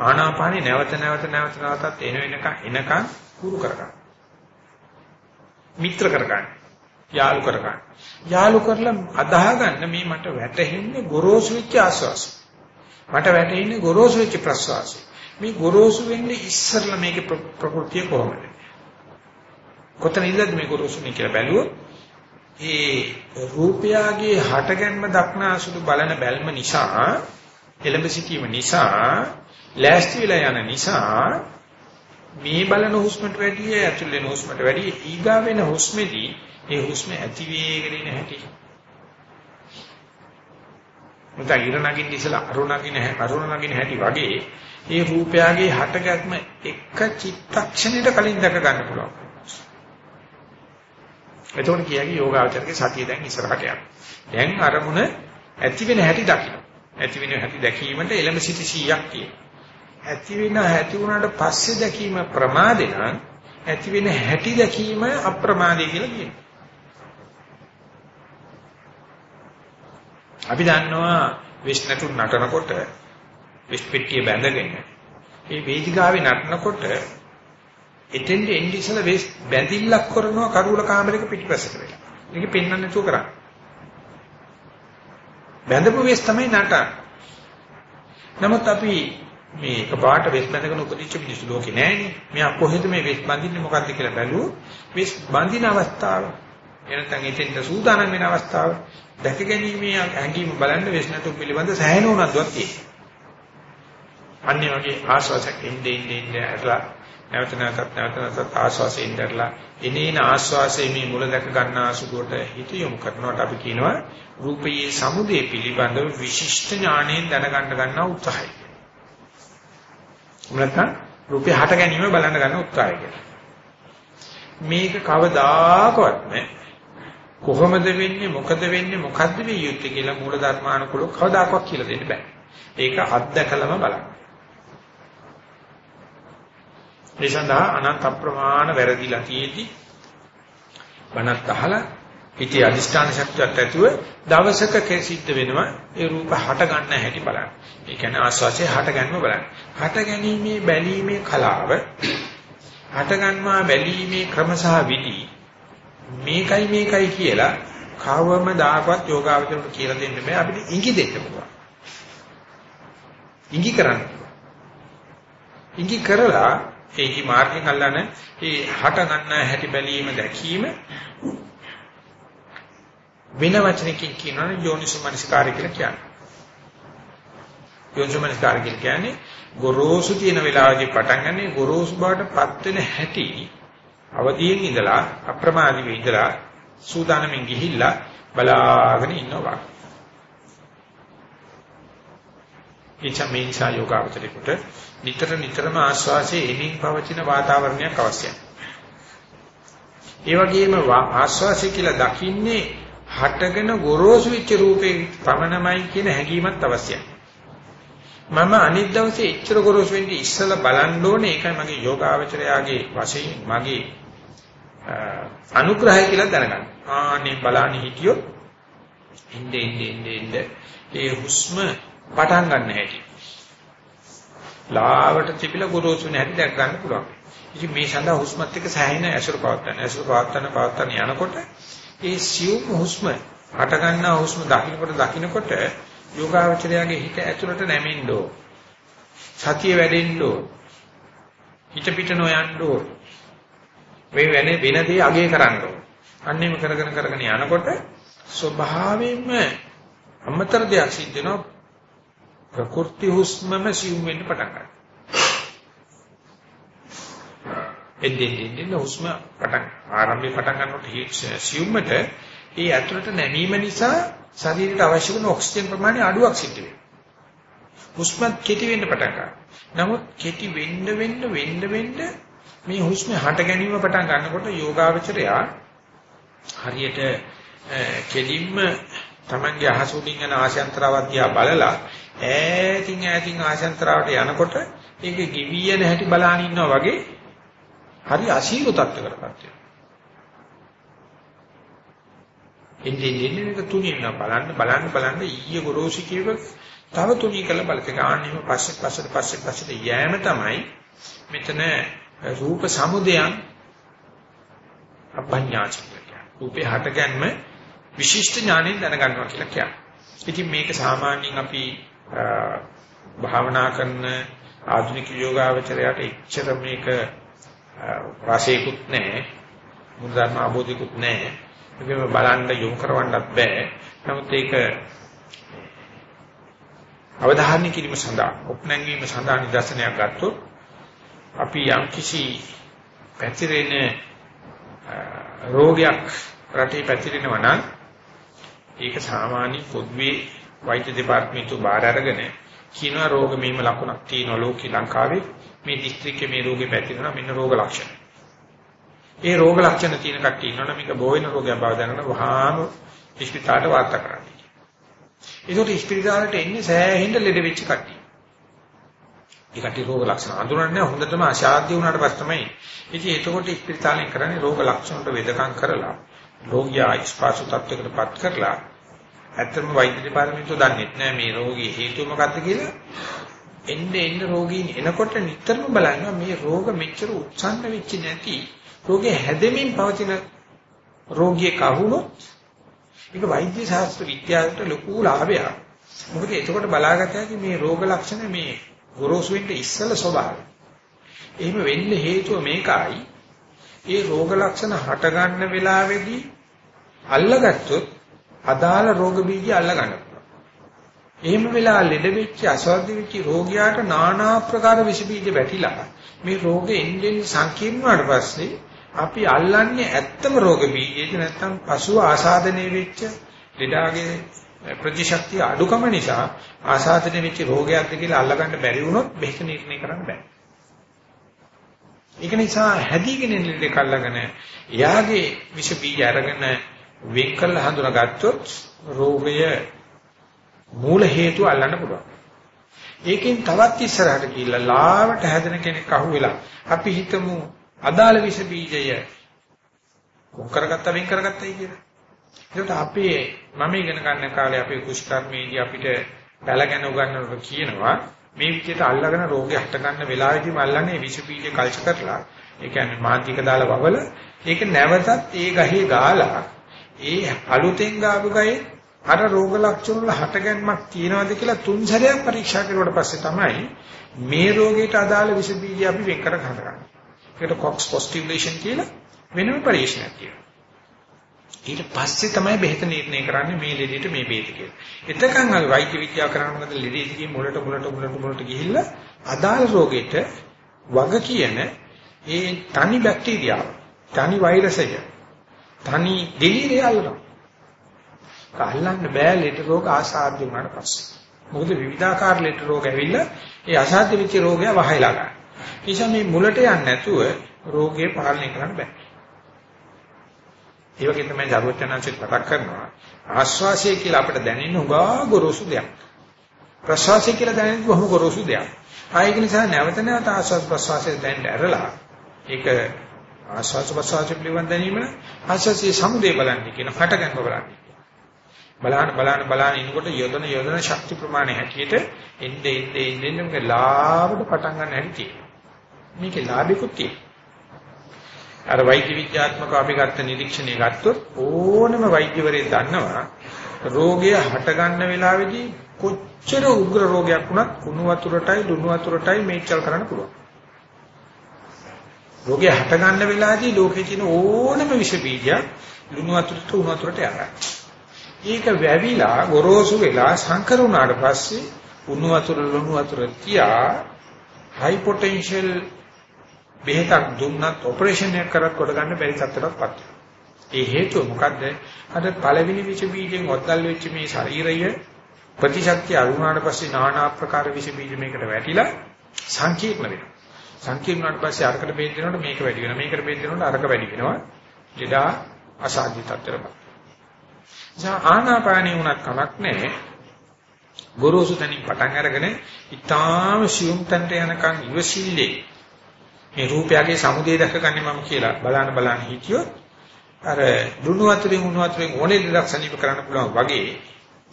ආනාපානේ නැවත නැවත නැවත නැවතත් එන වෙනකන් එනකන් කුරු කරගන්න. මිත්‍ර කරගන්න. යාලු කරගන්න. යාලු කරලා අදාහ ගන්න මේ මට වැටහෙන්නේ ගොරෝසු වෙච්ච ආස්වාසය. මට වැටෙන්නේ ගොරෝසු වෙච්ච ප්‍රස්වාසය. මේ ගොරෝසු වෙන්නේ ඉස්සරලා මේකේ ප්‍රകൃතිය කොහොමද? කොතන ඉඳලාද මේ ගොරෝසුනේ කියලා බැලුවොත් ඒ රූපයගේ හටගන්ම දක්නාසුළු බලන බැල්ම නිසා එළඹ සිටීම නිසා ලෑස්ති වෙලා යන නිසා මේ බලන හුස්මට වැඩිය ඇතුල් වෙන හුස්මට වැඩිය ඊගා වෙන හුස්මේදී ඒ හුස්ම ඇති වේගෙන ඉන හැටි මුත ඉර නගින්න ඉස්සලා අරුණ නගින අරුණ නගින හැටි වගේ ඒ රූපයගේ හටගත්ම එක චිත්තක්ෂණයකට කලින් දැක ගන්න පුළුවන්. එතකොට කියන්නේ යෝගාචරයේ සතිය දැන් ඉස්සරහට යනවා. දැන් අරමුණ ඇති වෙන හැටි දකින්න. ඇති වෙන හැටි දැකීමට එළඹ සිටි 100ක් තියෙනවා. ඇති වෙන හැටි උනාට පස්සේ දැකීම ප්‍රමාදේ නම් ඇති වෙන හැටි දැකීම අප්‍රමාදේ කියලා කියනවා. අපි දන්නවා විශ්නතුන් නටනකොට විශ්පෙට්ටිය බැඳගෙන මේ වේදිකාවේ නටනකොට එතෙන්ද එන්නේ ඉස්සලා වෙස් බැඳිල්ලක් කරනවා කරුවල කාමරයක පිටිපස්සට වෙලා. මේක පෙන්වන්න නැතුව කරන්නේ. බැඳපු වෙස් තමයි නටන. නමුත් අපි මේ එකපාරට වෙස් බැඳගෙන උපදිච්ච මිනිස්සු ලෝකේ නෑනේ. මෙයා කොහෙද මේ වෙස් බඳින්නේ මොකද්ද කියලා බැලුවොත් වෙස් බඳින අවස්ථාව එනතන් එතෙන්ට සූදානම් වෙන අවස්ථාව දැක ගැනීමේ හැඟීම බලන්න වෙස් නැතු පිළිබඳ සෑහෙන උනන්දුවක් තියෙනවා. අන්නේ වගේ ආස්වාසයක් එන්නේ එන්නේ ඇරලා නැවත නැවතත් නැවත නැවතත් ආස්වාසයෙන් දැරලා එනේන ආස්වාසයේ මේ මුල දැක ගන්නා සුදුවට හිත යොමු කරනවට අපි කියනවා රූපයේ සමුදේ පිළිබඳව විශිෂ්ට ඥාණයෙන් දැනගන්න ගන්නා උත්සාහය. නැත්නම් රූපේ හට ගැනීම බලන්න ගන්න උත්සාහය කියලා. මේක කවදාකවත් නෑ කොහොමද වෙන්නේ මොකද වෙන්නේ මොකද්ද මේ යුත්තේ කියලා මූල ධර්මානුකූලව කවදාකවත් කියලා දෙන්න බෑ. ඒක අත්දකලම බලන්න. ඒ සඳහා අනන්ත අප්‍රමාණ වැරදිලා තියෙදි බණත් අහලා හිතේ අදිෂ්ඨාන ශක්තියක් ඇතුව දවසක සිද්ධ වෙනවා ඒ රූප හට ගන්න හැටි බලන්න. ඒ කියන්නේ ආස්වාසිය හට ගන්නව බලන්න. හට ගැනීමේ බැලීමේ කලාව හට ගන්නවා බැලීමේ ක්‍රම සහ විදි මේකයි මේකයි කියලා කවම දායකවත් යෝගාවචරයට කියලා දෙන්න බෑ අපිට ඉඟි දෙන්න පුළුවන්. ඉඟි කරන්න. ඉඟි කරලා ඒකි මාර්ගෙන් අල්ලන ඒ හට ගන්න හැටි බැලීම දැකීම වෙන වචනකින් කියනවනේ යෝනිසුමනස්කාරය කියලා කියන්නේ. යෝනිසුමනස්කාරය කියන්නේ ගොරෝසු තියෙන වෙලාවදී පටන් ගන්නේ ගොරෝසු බවට පත් වෙන හැටි අවදියෙන් ඉඳලා අප්‍රමාදීව ඉඳලා සූදානමින් ගිහිල්ලා බලාගෙන ඉන්නවා. එචමේන්සා යෝගාවචරේකට නිතර නිතරම ආශ්වාසයේ එමින් පවතින වාතාවරණයක් අවශ්‍යයි. ඒ වගේම ආශ්වාසය කියලා දකින්නේ හටගෙන ගොරෝසු වෙච්ච රූපේ පමණමයි කියන හැඟීමත් අවශ්‍යයි. මම අනිත් දවසේ එච්චර ගොරෝසු වෙන්නේ ඉස්සලා බලන්න ඕනේ ඒකයි මගේ යෝගාවචරයාගේ වශයෙන් මගේ අනුග්‍රහය කියලා දැනගන්න. ආනේ බලන්න හිටියොත් ඉnde ඉnde ඉnde ඉnde ඒ හුස්ම පටන් ගන්න හැටි. ලාවට තිබිලා ගොරෝසු නැති දැක් ගන්න පුළුවන්. ඉතින් මේ සඳහා හුස්මත් එක්ක සෑහෙන ඇසුර පවත්තන. ඇසුර පවත්තන පවත්තන යනකොට ඒ සියුම් හුස්ම හට ගන්නා හුස්ම දකින්නකොට දකින්නකොට යෝගාවචරයාගේ හිත ඇතුළට නැමෙන්න ඕ. සතිය වැඩෙන්න ඕ. හිත පිට නොයන්න ඕ. මේ වෙන වෙන දේ අගේ කරන්න ඕ. අන්නේම කරගෙන කරගෙන යනකොට ස්වභාවයෙන්ම අමතර දෙයක් සිද්ධ වෙනවා ප්‍රකෘති හුස්මම සිවුම් වෙන්න පටන් ගන්නවා. එදින් දින් හුස්ම පටන් ආරම්භයේ පටන් ගන්නකොට සිවුම්මට ඒ ඇතුළට නැමීම නිසා ශරීරයට අවශ්‍ය කරන ඔක්සිජන් ප්‍රමාණය අඩුවක් සිද්ධ වෙනවා. හුස්මත් කෙටි වෙන්න පටන් ගන්නවා. නමුත් කෙටි වෙන්න වෙන්න වෙන්න වෙන්න මේ හුස්ම හට ගැනීම පටන් ගන්නකොට යෝගාවචරයා හරියට කෙලින්ම Tamange අහසුලින් යන ආශයන්තරවදියා බලලා ඈතින් ඈතින් ආශයන්තරවට යනකොට ඒක ගිවියන හැටි බලාගෙන ඉන්නවා වගේ හරි අසීරු තත්ත්වයකටපත් වෙනවා. එන්නේ එන්නේ තුනී වෙනවා බලන්න බලන්න බලන්න ඊයේ ගොරෝසු කියව තව තුනී කළ බලක ගාන්නෙම පස්සේ පස්සට පස්සේ පස්සට යෑම තමයි මෙතන රූප සමුදයන් අපඤ්ඤාචික රූපේ හටගන්ම විශිෂ්ට ඥාණයෙන් දැනගන්නවා කියලා කියන්නේ. ඉතින් මේක සාමාන්‍යයෙන් අපි භාවනා කරන ආධුනික යෝගාවචරයට එච්චර මේක රසයකුත් නැහැ. මුද්‍රාත්ම ආબોධිකුත් නැහැ. ඒකම බලන්න යොමු කරවන්නත් බෑ. නමුත් ඒක අවධානය කිරීම සඳහා උපනංගීම සඳහා නිදර්ශනයක් ගත්තොත් අපි යම් කිසි පැතිරෙන රෝගයක් රටේ පැතිරෙනවා නම් ඒක සාමාන්‍ය පොදුවේ වෛද්‍ය දෙපාර්තමේන්තුව බාර අරගෙන කියනවා රෝග මෙහිම ලකුණක් තියෙනවා ලෝකේ ලංකාවේ මේ දිස්ත්‍රික්කේ මේ රෝගේ පැතිරෙනවා මෙන්න රෝග ලක්ෂණ. ඒ රෝග ලක්ෂණ තියෙන කට්ටිය ඉන්නවනේ මේක බෝවෙන රෝගයක් බව දැනගෙන වහාම ඉස්පිතාලට වාර්තා කරන්නේ. ඒකට ඉස්පිරිතාලට එන්නේ සෑහෙන්න ලෙඩ වෙච්ච කට්ටිය. ඒ කට්ටිය රෝග ලක්ෂණ අඳුරන්නේ හොඳටම අසාධ්‍ය වුණාට පස්සේ තමයි. ඉතින් එතකොට ඉස්පිරිතාලෙන් කරන්නේ රෝග ලක්ෂණ වලට වෙදකම් කරලා රෝගියා ස්පාසු තත්ත්වයකටපත් කරලා ඇත්තම වෛද්‍ය දෙපාර්තමේන්තුව දන්නේ නැහැ මේ රෝගී හේතුව මොකක්ද කියලා. එන්නේ එන්න රෝගීන් එනකොට නිතරම බලනවා මේ රෝග මෙච්චර උත්සන්න වෙච්ච නැති රෝගේ හැදෙමින් පවතින රෝගියෙක් අහුනොත් ඒක වෛද්‍ය ශාස්ත්‍ර විද්‍යාවට ලොකු ලාභයක්. මොකද එතකොට බලාගත හැකි මේ රෝග ලක්ෂණ මේ ගොරෝසු වෙන්න ඉස්සල ස්වභාවය. එහෙම වෙන්න හේතුව මේකයි. ඒ රෝග ලක්ෂණ හට ගන්න වෙලාවේදී අල්ලගත්තොත් අදාළ රෝග බීජය අල්ල ගන්නවා. එහෙම වෙලා ලෙඩ වෙච්ච අසවද්ද වෙච්ච රෝගියාට নানা ආකාර විස බීජ වැටිලා මේ රෝගේ එන්නේ සංකීර්ණ වුණාට පස්සේ අපි අල්ලන්නේ ඇත්තම රෝග බීජයද නැත්නම් පසුව ආසාදනය වෙච්ච ලෙඩාගේ ප්‍රතිශක්තිය අඩුකම නිසා ආසාදනය වෙච්ච රෝගයක්ද කියලා අල්ලගන්න බැරි වුණොත් බෙහෙත නිර්ණය කරන්න බෑ. ඒක නිසා හැදීගෙන එන ලෙඩ කල්ලාගෙන එයාගේ විස බීජ අරගෙන වෙන් කළ හඳුනාගත්තොත් රෝගය මූල හේතුව අල්ලන්න පුළුවන්. ඒකෙන් තවත් ඉස්සරහට ගිහිල්ලා ලාවට හැදෙන කෙනෙක් අහුවෙලා අපි හිතමු අදාළ විස බීජය කොම් කරගත්ත වෙන් කරගත්තයි කියලා. ඒකට අපේ මම ඉගෙන ගන්න කාලේ අපේ කුෂ්කර්මයේදී අපිට පැලගෙන උගන්වනකොට කියනවා මේ විදිහට අල්ලගෙන රෝගය හට ගන්න වෙලාවෙදිම අල්ලන්නේ විස බීජ කල්ච කරලා ඒ කියන්නේ මාන්තික දාලා වවල ඒක නැවතත් ඒ ගහේ ගාලා ඒ අලුතෙන් ගාපු ගහේ අර රෝග ලක්ෂණ වල හටගැන්මක් තියනවාද කියලා තුන් සැරයක් පරීක්ෂා කරුවට පස්සේ තමයි මේ රෝගයට අදාළ විස බීජ අපි වෙන් කර ගන්නවා. ඒකට කොක්ස් පොස්ටිබුලේෂන් කියලා වෙනම පරීක්ෂණයක් තියෙනවා. ඊට පස්සේ තමයි බෙහෙත නිර්ණය කරන්නේ මේ ලෙඩේට මේ බෙහෙත කියලා. එතකන් අපි වෛද්‍ය විද්‍යාව කරන්නේ මොකද ලෙඩේදී මුලට මුලට මුලට මුලට ගිහිල්ලා අදාළ රෝගෙට වග කියන ඒ තනි බැක්ටීරියාව, තනි වෛරසය, තනි දෙලිරය අල්ලනවා. අල්ලන්න බෑ ලෙඩ රෝග ආසාද්‍ය වුණාට පස්සේ. මොකද විවිධාකාර ලෙඩ රෝග ඇවිල්ලා ඒ අසාධ්‍ය වෙච්ච රෝගය වහයලා ගන්න. නිසා මේ මුලට යන්නේ නැතුව රෝගේ පාලනය කරන්න බෑ. ඒ වගේ තමයි ජරුවචනාංශික මතක් කරනවා. ආශ්වාසය කියලා අපිට දැනෙන උගා ගොරෝසු දෙයක්. ප්‍රශ්වාසය කියලා දැනෙන බොහොම ගොරෝසු දෙයක්. ආයෙක නිසා නැවත නැවත ආශ්වාස ප්‍රශ්වාසය දැනෙන්න ඇරලා ඒක ආස්වාස ප්‍රසවාස පිළිබඳ දැනීම ආස්වාසයේ සමුදේ බලන්නේ කියන හටගන්න බලන්නේ. බලහන් බලහන් බලහන් ඉන්නකොට යොදන යොදන ශක්ති ප්‍රමාණය හැටියට එන්නේ එන්නේ එන්නේ මේක ලාභට පටන් ගන්න හැටි තියෙනවා. මේකේ ලාභිකුත් තියෙනවා. අර වෛද්‍ය විද්‍යාත්මක අපි ගත්ත නිරීක්ෂණය ගත්තොත් ඕනම වෛද්‍යවරයෙක් දන්නවා රෝගය හට ගන්න වෙලාවේදී කොච්චර උග්‍ර රෝගයක් වුණත් කුණු වතුරටයි ලුණු වතුරටයි මේචල් කරන්න පුළුවන්. රෝගය හට ගන්න වෙලාවේදී ලෝකේ තියෙන ඕනම විෂ බීජයක් ලුණු වතුරට උණු වතුරට යනවා. ඒක වැවිලා ගොරෝසු වෙලා සංකර වුණාට පස්සේ උණු වතුර ලුණු වතුර තියා හයි පොටෙන්ෂල් බෙහෙතක් දුන්නත් ඔපරේෂන් එකක් කරත් කොට ගන්න බැරි තත්ත්වයකටපත් වෙනවා. ඒ හේතුව මොකද්ද? අර පළවෙනි විෂ බීජෙන් ඔද්දල් වෙච්ච මේ ශරීරය ප්‍රතිශක්තිය අරුණාට පස්සේ নানা ආකාර විෂ බීජ මේකට වැටිලා සංකීර්ණ වෙනවා. සංකීර්ණ වුණාට පස්සේ අරකට බෙහෙත් දෙනකොට මේක වැඩි වෙනවා. මේකට බෙහෙත් දෙනකොට අරක වැඩි වෙනවා. ලෙඩා අසාධ්‍ය තත්ත්වයකට. ජා ආනාපානිය උනත් කමක් නැහැ. ගොරෝසු තනින් පටන් අරගෙන ඊටාම සියුම් තන්ට යනකම් ඉවසිල්ලේ. මේ රූපයගේ සමුදේ දැකගන්නේ මම කියලා බලන්න බලන්න හිටියොත් අර දුණු වතුරෙන් උණු වතුරෙන් ඕනේ දෙයක් සනීප කරන්න පුළුවන් වගේ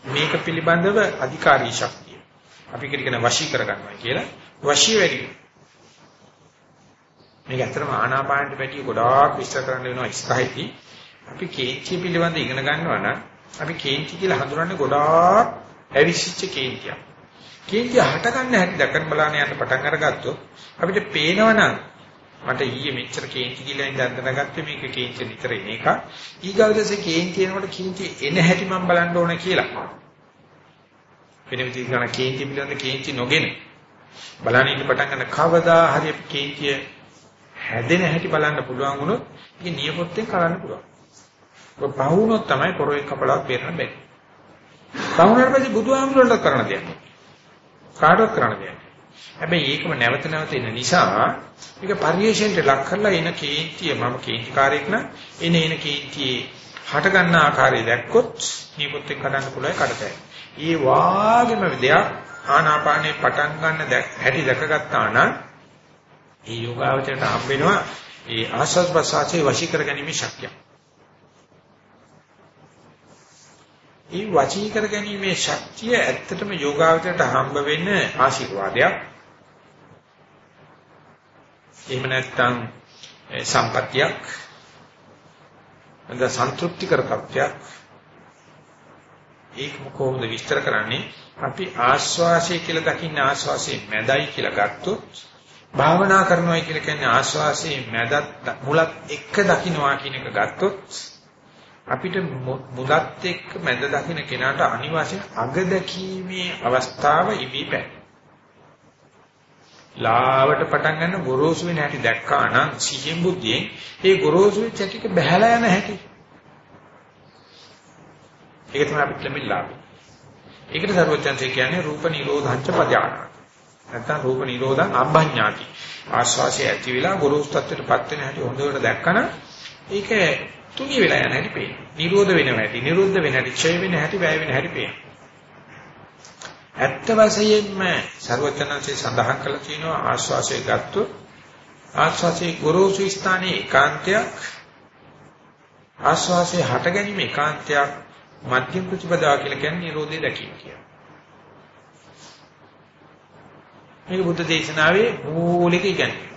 මේක පිළිබඳව අධිකාරී ශක්තිය. අපි කියන වශී කරගන්නවා කියලා. වශී වැඩි. මේක ඇත්තටම ආනාපානට පැටිය ගොඩාක් විස්තර කරන්න වෙනවා ඉස්සරහදී. අපි කේන්ති පිළිබඳ ඉගෙන ගන්නවා නම් අපි කේන්ති කියලා හඳුනන්නේ ගොඩාක් ඇවිසිච්ච කේන්තියක් කේන්තිය හට ගන්න හැටි දැකන් බලන්න යන්න පටන් අරගත්තොත් අපිට පේනවනම් මට ඊයේ මෙච්චර කේන්ති කියලා ඉඳන් දැනගත්තේ මේක කේන්ති විතර එන එක. ඊගාවදසේ කේන්ති එනකොට කේන්ති එන හැටි මම බලන්න ඕන කියලා. වෙන විදිහකට කරන කේන්ති පිළිබඳ කේන්ති නොගෙන බලන්න ඉන්න පටන් ගන්න කවදා හරි කේන්තිය හැදෙන හැටි බලන්න පුළුවන් වුණොත් ඒක නියපොත්තෙන් කරන්න පුළුවන්. ඔය පහුනොත් තමයි පොරොේ කපලාවක් බේරන්න බැහැ. පහුනට පස්සේ බුදුහාමුදුරන්ට කරන්න දෙයක්. කාටවත් කරන්න දෙයක්. හැබැයි ඒකම නැවත නැවත එන නිසා මේක පරිේශණයට ලක් කරලා එන කේන්තිය මම කේන්තිකාරයෙක් නම් එන එන කේන්තියේ හට ගන්න ආකාරය දැක්කොත් නියපොත් එක්ක කඩන්න පුළුවන් කඩතයි. ඒ වාගේම දෙයක් ආනාපානේ පටන් ගන්න හැටි දැකගත්තා නම් ඒ යෝගාවචරයට හම් වෙනවා ඒ ආස්වාද ප්‍රසආසයේ වශී කර ගැනීම ශක්තිය. ඒ වචී කර ගැනීමේ ශක්තිය ඇත්තටම යෝගාවචරයට හම්බ වෙන්න ආශිර්වාදයක්. එහෙම නැත්නම් සම්පත්තියක්. නැත්නම් සන්තුෂ්ටිකර තත්ත්වයක්. ඒක කොහොමද විස්තර කරන්නේ? අපි ආස්වාසය කියලා දකින්න ආස්වාසයේ මැදයි කියලා ගත්තොත් භාවනා කරනවා කියලා කියන්නේ ආස්වාසයේ මැදත් මුලත් එක දකින්නවා කියන එක ගත්තොත් අපිට මුලත් එක්ක මැද දකින්න කෙනාට අනිවාර්යෙන් අග දැකීමේ අවස්ථාව ඉබේ ලාවට පටන් ගන්න ගොරෝසු වෙන හැටි දැක්කා නම් සිහින් බුද්ධියෙන් ඒ ගොරෝසු වෙච්ච ටික බහැලා යන හැටි. ඒක තමයි අපිට ලැබෙන ලාභය. ඒකට සර්වඥාන්සේ කියන්නේ රූප නිරෝධංච පජාන. නැත්නම් රූප නිරෝධං අභඤ්ඤාති. ආස්වාසය ඇති වෙලා ගොරෝසු තත්ත්වයටපත් වෙන හැටි හොඳට දැක්කම ඒක තුනී වෙලා යන හැටි පේනවා. නිරෝධ වෙන හැටි, නිරුද්ධ වෙන හැටි, ක්ෂය වෙන හැටි, වැය වෙන හැටි පේනවා. ඇත්ත වශයෙන්ම ਸਰවඥාන්සේ සඳහන් කළ තියෙනවා ආශ්වාසය ගත්තොත් ආශ්වාසයේ ගොරෝසු ස්ථානයේ ඒකාන්තයක් ආශ්වාසයේ හට ගැනීම ඒකාන්තයක් මධ්‍යම ප්‍රතිපදාව කියලා කියන්නේ නිරෝධය දැකීම කියලා. මේක බුද්ධ දේශනාවේ මූලික ඉගැන්වීම.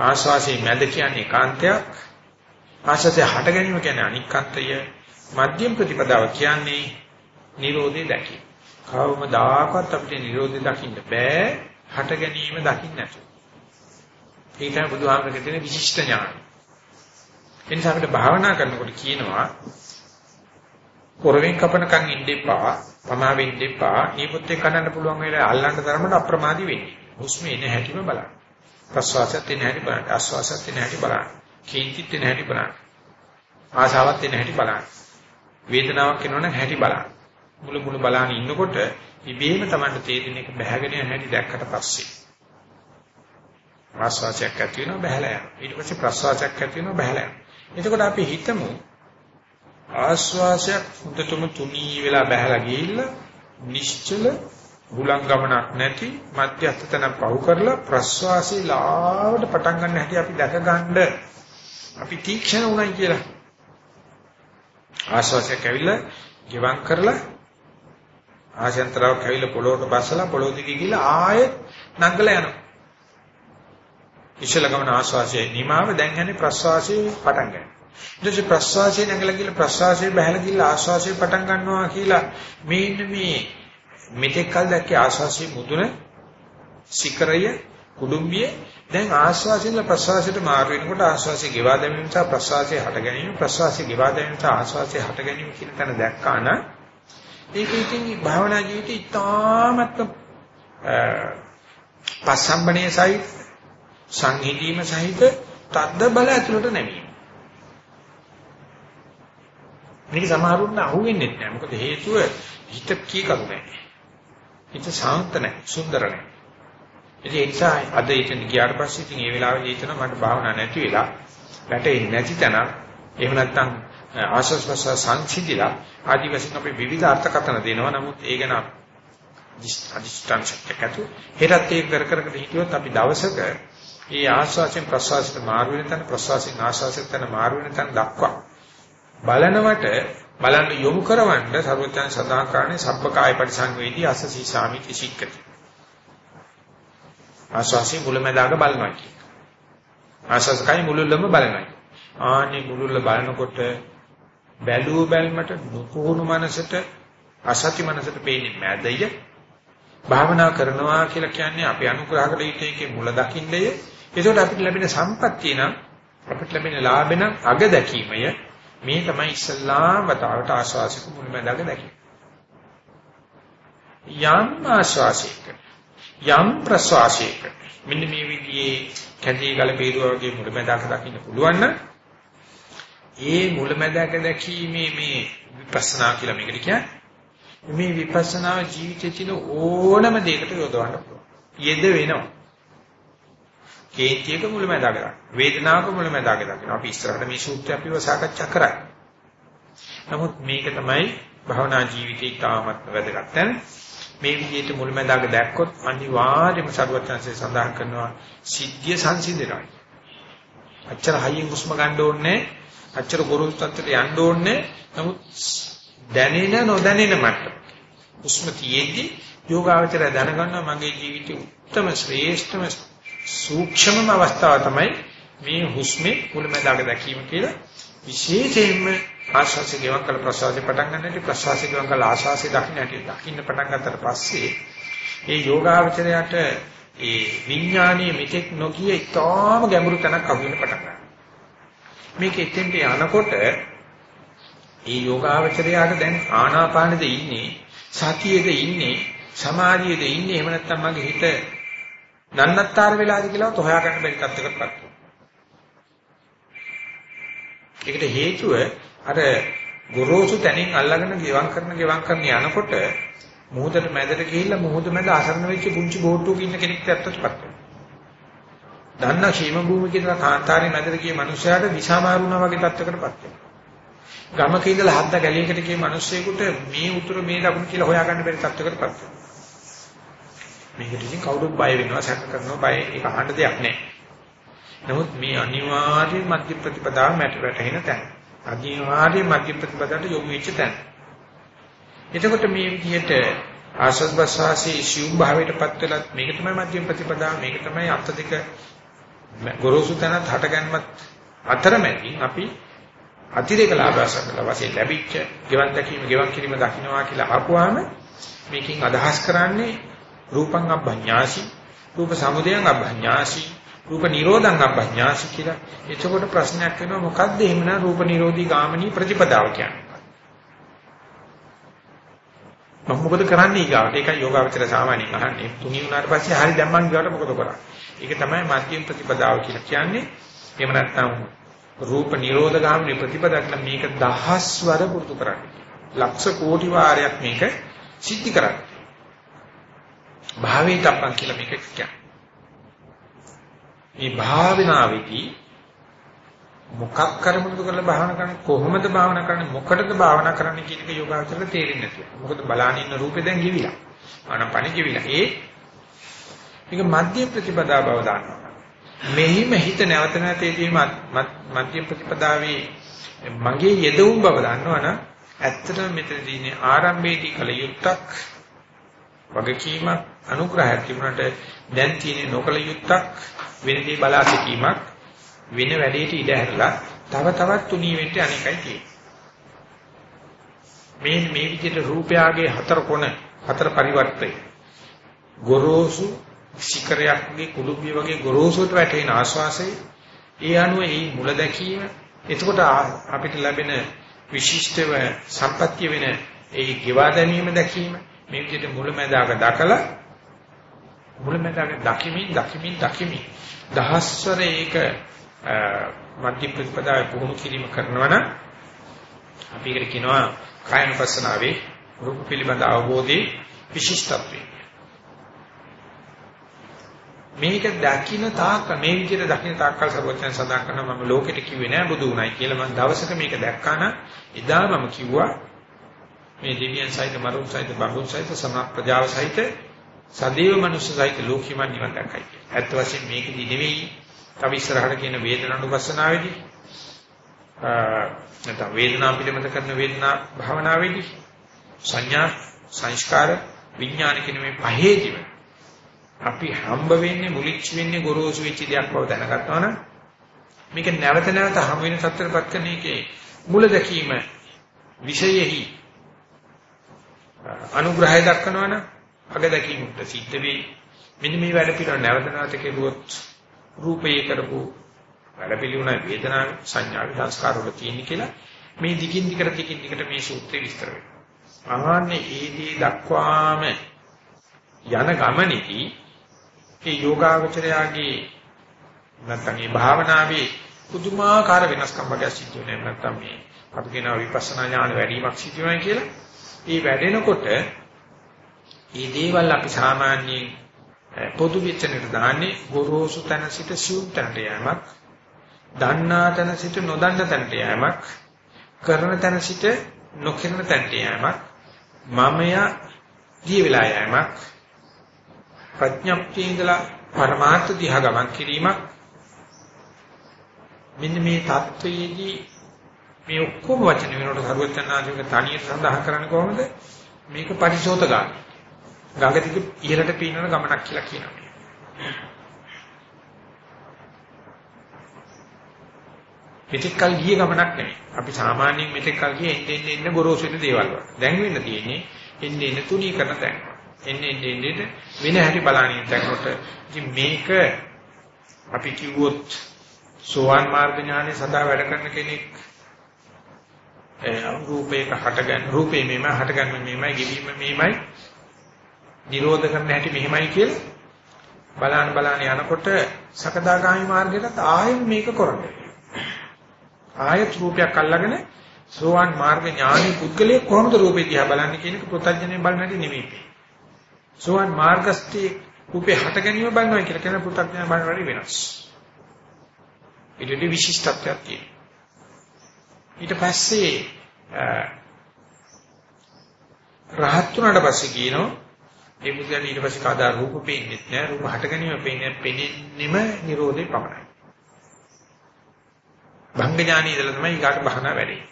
ආශ්වාසයේ මැද කියන්නේ ඒකාන්තයක් ආශ්වාසයේ හට ගැනීම කියන්නේ අනික්කන්තය මධ්‍යම ප්‍රතිපදාව කියන්නේ නිරෝධය දැකීම. කවමදාකවත් අපිට නිරෝධය දකින්න බෑ හට ගැනීම දකින්න නැතුව. ඒකයි බුදුහාමරගේ තියෙන විශිෂ්ට ඥානය. එනිසා අපිට භාවනා කරනකොට කියනවා කොරවෙන් කපනකන් ඉන්න එපා, පමා වෙන්න එපා. ඊපොත්තේ කනන්න පුළුවන් වෙලාව අල්ලන්න තරමට අප්‍රමාදී වෙන්න. හුස්ම එන හැටිම බලන්න. ප්‍රශ්වාසයත් එන හැටි බලන්න. ආශ්වාසයත් එන හැටි බලන්න. කේන්තිත් එන හැටි බලන්න. ආසාවත් එන හැටි බලන්න. වේදනාවක් එනවනම් හැටි බලන්න. මුල මුල බලාන ඉන්නකොට ඉබේම Tamanට තේරෙන එක බහැගෙන යන හැටි දැක්කට පස්සේ ආස්වාසයක් ඇති වෙනවා බහැලා යනවා ඊට පස්සේ ප්‍රස්වාසයක් ඇති වෙනවා බහැලා යනවා එතකොට අපි හිතමු ආස්වාසයක් හුදටම තුනී වෙලා බහැලා ගිහිල්ලා නිශ්චල හුලං ගමනක් නැති මධ්‍යස්ථ තැන පහු කරලා ප්‍රස්වාසී ලාවට පටන් ගන්න හැටි අපි දැක ගන්න අපි තීක්ෂණ උනායි කියලා ආශ්වාසය කැවිලා ගිවං කරලා ආශයන්තරව කැවිලා පොළොවට බස්සලා පොළොව දිගේ ගිහලා ආයෙත් නංගලා යනවා ඉස්සල ගමන ආශ්වාසයේ නිමාව දැන් යන්නේ ප්‍රශ්වාසයේ පටන් ගන්න. ඊට පස්සේ ප්‍රශ්වාසයේ නැගලා ගිහලා ප්‍රශ්වාසයේ බහැලා ගිහලා ආශ්වාසයේ පටන් ගන්නවා කියලා මේ ඉන්න මේ මෙතෙක් කල් දැක්කේ ආශ්වාසයේ මුදුන සිකරය කුඩුම්බිය දැන් ආශ්වාසයෙන් ප්‍රශ්වාසයට මාරු වෙනකොට ආශ්වාසයේ ගෙවා දැමීම නිසා ප්‍රශ්වාසයේ හට ගැනීම ප්‍රශ්වාසයේ ගෙවා දැමීම නිසා ආශ්වාසයේ හට ගැනීම කියන තැන දැක්කා නම් ඒක ඉතින් භාවනා ජීවිතය ඉතාමත් පස්සම්බනේ සහිත සංහිඳීම සහිත තද්ද බල ඇතුළට නැමීම. මේක සමහරුන්න අහුවෙන්නේ නැහැ. මොකද හේතුව හිත කීකරු නැහැ. හිත ශාන්ත නැහැ, සුන්දර නැහැ. ඉතින් ඒ නිසා අද ඉතින් ගියාට පස්සේ ඉතින් මේ වෙලාවේදී හිතන මට භාවනා නැති වෙලා වැටෙන්නේ නැති තැන එහෙම නැත්නම් ආශස් ප්‍රසස් සංසිඳිලා ආදි වශයෙන් අපි විවිධ අර්ථකථන දෙනවා. නමුත් ඒ ගැන අදිෂ්ඨාන ශක්තියකට හෙටත් ඒක කර කරකට හිටියොත් අපි දවසක ඒ ආශ්වාසයෙන් ප්‍රශ්වාසයට මාරු වෙන තැන ප්‍රශ්වාසයෙන් ආශ්වාසයට යන මාරු වෙන තැන දක්වා බලනවට බලන්න යොමු කරවන්න සර්වඥයන් සඳහන් කරන්නේ සබ්බකාය පරිසංවේදී අසසී සාමිති සික්කති ආශ්වාසයෙන් මුලැමැදාක බලනවා කියන ආශ්වාසකයි මුලුල්ලම බලනවා. ආනි මුලුල්ල බලනකොට බැලුව බැල්මට නුකුණු මනසට අසති මනසට පේන්නේ මැදය. භාවනා කරනවා කියලා කියන්නේ අපි අනුග්‍රහකට ඊටේකේ මුල දකින්නේ ඒකට අපිට ලැබෙන සම්පත්තිය නම් අපිට ලැබෙන ලාභෙන අග දැකීමය. මේ තමයි ඉස්සල්ලාම වතාවට ආශ්වාසික මුලමඳාග දැකීම. යම් ආශ්වාසයක යම් ප්‍රශ්වාසයක මෙන්න මේ විදිහේ කැදී ගල බේරුවා වගේ මුලමඳාග දකින්න පුළුවන් නම් ඒ මුලමඳාග දැකීමේ මේ විපස්සනා කියලා මේකට කියන්නේ මේ විපස්සනා ජීවිතයේ තියෙන ඕනම දෙයකට යොදවන්න පුළුවන්. යෙද වෙනවා. කේන්තියක මුලමඳාක ගන්න. වේදනාවක මූලමඳාක දකින්න. අපි ඉස්සරහට මේ සූත්‍රය අපිව සාකච්ඡා කරා. නමුත් මේක තමයි භවනා ජීවිතේ තාමත් වැදගත් තැන. මේ විදිහට මුලමඳාක දැක්කොත් අනිවාර්යයෙන්ම සරුවචනසේ සඳහන් කරනවා සිද්ධිය සංසිඳනවා. අච්චර හයියෙන් හුස්ම ගන්න ඕනේ අච්චර ගොරෝසු තත්ත්වයට යන්න ඕනේ නමුත් දැනෙන නොදැනෙන මට්ටම. හුස්ම තියෙද්දි යෝගාවචරය දැනගන්නවා මගේ ජීවිතේ උත්තරම ශ්‍රේෂ්ඨම සූක්ෂමම අවස්ථාව තමයි මේ හුස්මේ මුලමඳාක දැකීම කියලා විශේෂයෙන්ම ආශාසය ගෙවන් කළ ප්‍රසවාසය පටන් ගන්නට ප්‍රසවාසය ගෙවන් කළ ආශාසය දකින්නට දකින්න පටන් ගන්නතර පස්සේ ඒ යෝගාවචරයට ඒ විඥානීය මෙතෙක් නොකිය ඉතාම ගැඹුරු තැනක් අහු වෙන පටන් ගන්නවා. මේක එතෙන්ට යනකොට ඒ යෝගාවචරයට දැන් ආනාපානෙද ඉන්නේ සතියේද ඉන්නේ සමාධියේද ඉන්නේ එහෙම නැත්නම් මගේ හිත නන්නත්තර වෙලාද කියලාත් හොයාගන්න බැරි තත්යකටපත් වෙනවා. ඒකට හේතුව අර ගොරෝසු තැනින් අල්ලගෙන ගෙවම් කරන ගෙවම් කරන යනකොට මොහොතට මැදට ගිහිල්ලා මොහොත මැද අසරණ වෙච්ච පුංචි බෝට්ටුවක ඉන්න කෙනෙක් ඇත්තටපත් වෙනවා. දන්න ക്ഷേම භූමිකේ ඉඳලා කාන්තාරේ මැදට ගිය මිනිසයාට විසමාරුණා වගේ තත්යකටපත් වෙනවා. ගමක ඉඳලා හද්ද ගැලයකට ගිය මිනිසෙකුට මේ උතුර මේ දකුණ කියලා හොයාගන්න බැරි තත්යකටපත් වෙනවා. මේකට ඉතින් කවුරුත් බය වෙනවා සැක කරනවා බය ඒක අහන්න දෙයක් නැහැ. නමුත් මේ අනිවාර්ය මධ්‍ය ප්‍රතිපදාව මට වැටහෙන තැන. අනිවාර්ය මධ්‍ය ප්‍රතිපදාවට යොමු වෙච්ච තැන. එතකොට මේ විදිහට ආසස් බසාසී සිව් භාවයටපත් වෙලා මේක තමයි මධ්‍ය ප්‍රතිපදාව මේක තමයි අර්ථ දෙක ගොරෝසු තැනත් හටගන්මත් අතරමැදින් අපි අතිරේක ලාභසකල වශයෙන් ලැබිච්ච ගෙවන් දැකීම ගෙවන් කිරීම දකින්නවා කියලා අහුවාම මේකෙන් අදහස් කරන්නේ රූපං අභඤ්ඤාසි රූප සමුදයං අභඤ්ඤාසි රූප නිරෝධං අභඤ්ඤාසි කියලා. එතකොට ප්‍රශ්නයක් වෙනවා මොකද්ද එහෙමනම් රූප නිරෝධී ගාමිනී ප්‍රතිපදාව කියන්නේ? මම මොකද කරන්නේ ඊගාවට? ඒකයි යෝගාවචර සාමාන්‍යයෙන් අහන්නේ. තුනි වුණාට පස්සේ හරි දැම්මන් ගියාට මොකද කරන්නේ? ඒක තමයි මධ්‍යම ප්‍රතිපදාව කියලා කියන්නේ. එහෙම නැත්නම් රූප නිරෝධ ගාමිනී ප්‍රතිපදාවක් නම් මේක දහස්වර පුරුදු කරන්නේ. ලක්ෂ කෝටි වාරයක් මේක සිද්ධ කරන්නේ. භාවී තප්පන් කියලා මේක කියන්නේ. මේ භාවනාවේදී මොකක් කරමුද කරලා භාවනා කරන්නේ කොහොමද භාවනා කරන්නේ මොකටද භාවනා කරන්නේ කියන එක යෝගාචරයට තේරෙන්නේ නැතුව. මොකද බලාන ඉන්න රූපේ දැන් ගිවිලා. ආනපන කිවිලා. ඒ මේක මධ්‍ය ප්‍රතිපදා බව දානවා. මෙහිම හිත නැවත නැතේදී මධ්‍ය ප්‍රතිපදාවේ මගේ යෙදුම් බව දන්නවනම් ඇත්තටම මෙතනදී ඉන්නේ ආරම්භයේදී කල යුත්තක් වගකීමක් අනුග්‍රහයක් තිබුණාට දැන් තියෙන නොකල යුත්තක් වෙනදී බලා සිටීමක් වෙන වැඩේට ඉඩ හැරලා තව තවත් තුනී වෙන්න අනේකයි තියෙන්නේ. මේ මේ විදිහට රූපයාගේ හතර කොන හතර පරිවර්තය ගොරෝසු ශිකරයක්ගේ කුළුබිය වගේ ගොරෝසුට වැටෙන ආශ්වාසය ඒ අනුව ඒ මුල දැකීම එතකොට අපිට ලැබෙන විශිෂ්ටව සම්පත්‍ය වෙන ඒ ගෙවා දැමීම දැකීම මේ විදිහට මුලැමැදාක දකලා මුලැමැදාක දකිමින් දකිමින් දකිමින් දහස්වර ඒක මධ්‍ය ප්‍රතිපදාවේ පුහුණු කිරීම කරනවා නම් අපි ඒකට කියනවා කායනුපස්සනාවේ රූප පිළිබඳ අවබෝධයේ විශිෂ්ටත්වය. මේක දකින්න තාක් මේ විදිහට දකින්න තාක්කල් සර්වඥයන් සඳහන් කරනවා මම ලෝකෙට කිව්වේ නෑ බුදු උනායි කියලා මම දවසක මේක දැක්කා නම් එදා මම කිව්වා මේ දෙවියන් සහිත මරුන් සහිත බඹුන් සහිත සමා ප්‍රජාව සහිත සදේව මනුෂ්‍ය සහිත ලෝකෙම නිවන් දැක්කයි කියලා. ඇත්ත වශයෙන් මේකදී නෙවෙයි තව ඉස්සරහට කියන වේදනානුපස්සනාවේදී නැත්නම් වේදනාව පිළිබඳ කරන වේදනා භාවනාවේදී සංඥා සංස්කාර විඥාන කියන මේ පහේදීම අපි හම්බ වෙන්නේ මුලිච්ච වෙන්නේ ගොරෝසු වෙච්ච දෙයක් බව දැනගත්තා නම් මේක නැවත නැවත හම් වෙන සත්‍යපත් කරන එකේ මුල දැකීම විෂයෙහි අනුග්‍රහය දක්වනවා නම් අග දැකීමට සිද්ධ වෙයි. මෙන්න මේ වැඩ පිළිවෙල නැවත නැවත කෙරුවොත් රූපේ කරපු වැඩ පිළිවෙල වේදනා සංඥා සංස්කාර වල තියෙන කියලා මේ දිගින් දිගට දිගින් දිගට මේ සූත්‍රය විස්තර වෙනවා. ආන්නේ ඒදී දක්වාම යන ගමනේදී ඒ යෝගාවචරයාගේ නැත්නම් මේ භාවනාවේ පුදුමාකාර වෙනස්කම් වගේ සිද්ධ වෙනවා. නැත්නම් මේ අපි කියනවා විපස්සනා ඥාන වැඩිවීමක් සිද්ධ වෙනවා කියලා. ඒ වැඩෙනකොට මේ දේවල් අපි සාමාන්‍යයෙන් පොදු විචනයට දාන්නේ ගොරෝසු තැන සිට සිවුම් තැනට යෑමක්, දන්නා තැන සිට නොදන්න තැනට යෑමක්, කරන තැන සිට නොකරන තැනට යෑමක්, මමයා දිය වෙලා යෑමක්, ප්‍රඥප්තිය ඉඳලා පරමාර්ථ දිහා ගමන් කිරීමක්. මෙන්න මේ தത്വයේදී මේ ඔක්කොම වචන වෙනකොට සරුවචනාධික තනියට සඳහන් කරන්නේ කොහොමද? මේක පරිශෝත ගන්න. ගඟ දිග ඉහළට පීනන ගමනක් කියලා කියනවා. මෙතෙක් කල් ගිය ගමනක් නෙමෙයි. අපි සාමාන්‍යයෙන් මෙතෙක් කල් ගියේ එන්න එන්න එන්න ගොරෝසු වෙන දේවල් වල. දැන් වෙන්න තියෙන්නේ එන්න එන්න තුනී කරන තැන. එන්න එන්න එන්න වෙන හැටි බලන්නේ දැක්කොට ඉතින් මේක අපි කිව්වොත් සෝවාන් මාර්ග ඥානෙ සදා වැඩ කරන කෙනෙක් ඒ රූපයක හටගන්න රූපේ මෙමය හටගන්න මෙමය ගෙවීම මෙමය නිරෝධ කරන හැටි මෙහෙමයි කියලා බලන්න බලන්න යනකොට සකදාගාමි මාර්ගයට ආයෙත් මේක කරන්නේ ආයත් රූපයක් අල්ලගෙන සෝවාන් මාර්ග ඥානි පුද්ගලයේ කොහොමද රූපේ දිහා බලන්නේ කියන එක පුතඥයෙන් බලන හැටි නෙමෙයි. සෝවාන් මාර්ගස්ති රූපේ හට ගැනීම බලනවා කියලා කියන පුතඥය බලන වැඩි වෙනස්. ඊටදී විශිෂ්ටත්වයක් තියෙනවා. ඊට පස්සේ රහත් වුණාට පස්සේ කියනවා ඒ පුද්ගලයා ඊට පස්සේ කවදා රූප පේන්නේ නැහැ රූප හට ගැනීම පේන්නේ පෙනෙන්නෙම Nirodhe පමණයි. භංග ඥානය ඉඳලා තමයි ඊගාට භාවනා වැඩේ.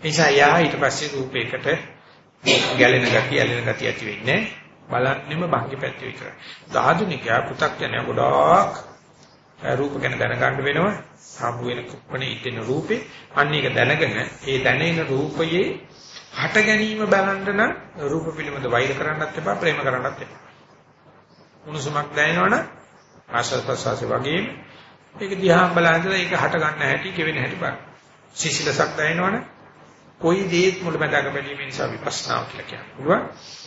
ඒ නිසා යා ඊට පස්සේ රූපයකට ගැලෙන ගතිය, ඇලෙන ගතිය ඇති වෙන්නේ බලන්නෙම භංග පැත්ත විතරයි. ආධුනිකයා පු탁ජනයා ගොඩාක් රූප ගැන දැනගන්න වෙනවා. හම්බ වෙන කුප්පනේ ඉතින රූපේ අන්න ඒක දැනගෙන ඒ දැනෙන රූපයේ හට ගැනීම බලන්න නම් රූප පිළිබඳ වෛර කරන්නත් එපා ප්‍රේම කරන්නත් එපා. උණුසුමක් දැනෙනවනම් ආශ්‍රද ප්‍රසවාසය වගේම ඒක දිහා බලනකොට ඒක හට ගන්න හැටි, කෙවෙන හැටි බලන්න. සිසිලසක් දැනෙනවනේ. කොයි දේත් මුලමදාග බැලීම නිසා විපස්සනාව කියලා කියන්න පුළුවන්.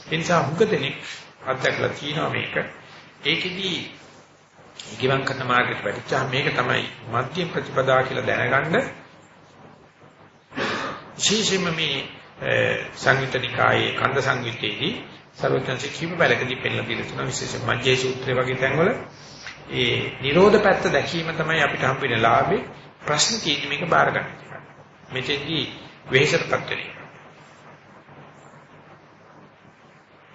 ඒ නිසා හුඟ දෙනෙක් අත්දැකලා තියෙනවා මේක. ඒකෙදී ගිවන් කරන මාර්ගයට වැටිච්චා මේක තමයි මධ්‍ය ප්‍රතිපදා කියලා දැනගන්න විශේෂයෙන්ම මේ සංයුතනිකායේ කන්ද සංයුත්තේදී සර්වඥාන්සේ කීප බැලකදී පෙන්ලා දීලා තියෙනවා විශේෂයෙන් මජ්ජේ සූත්‍රය වගේ තැන්වල ඒ නිරෝධ පැත්ත දැකීම තමයි අපිට හම්බ වෙන ලාභේ ප්‍රශ්න තියෙන්නේ මේක බාර ගන්න එක. මෙතෙන්දී වෙහෙසටපත් වෙන එක.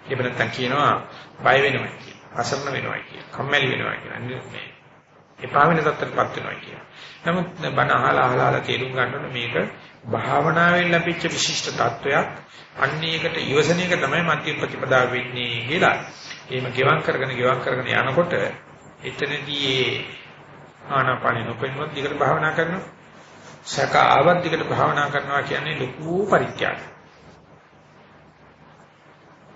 එහෙම නැත්නම් කියනවා බය වෙනවා කියලා. අසරණ වෙනවා කියලා. කම්මැලි වෙනවා කියලා. මේ එපා වෙන තත්ත්වයකටපත් වෙනවා කියලා. නමුත් බණ අහලා අහලා තේරුම් ගන්න ඕනේ මේක භාවනාවෙන් ලැබිච්ච විශිෂ්ට තත්වයක්. අන්න ඒකට ඉවසන එක තමයි මධ්‍යම ප්‍රතිපදාව වෙන්නේ කියලා. එහෙම ගෙවම් කරගෙන ගෙවම් කරගෙන යනකොට එතනදී ඒ ආනාපානෙ නොපෙනුනොත් දිගට භාවනා කරනවා. සක ආවත් දිගට භාවනා කරනවා කියන්නේ ලොකු පරිත්‍යාගයක්.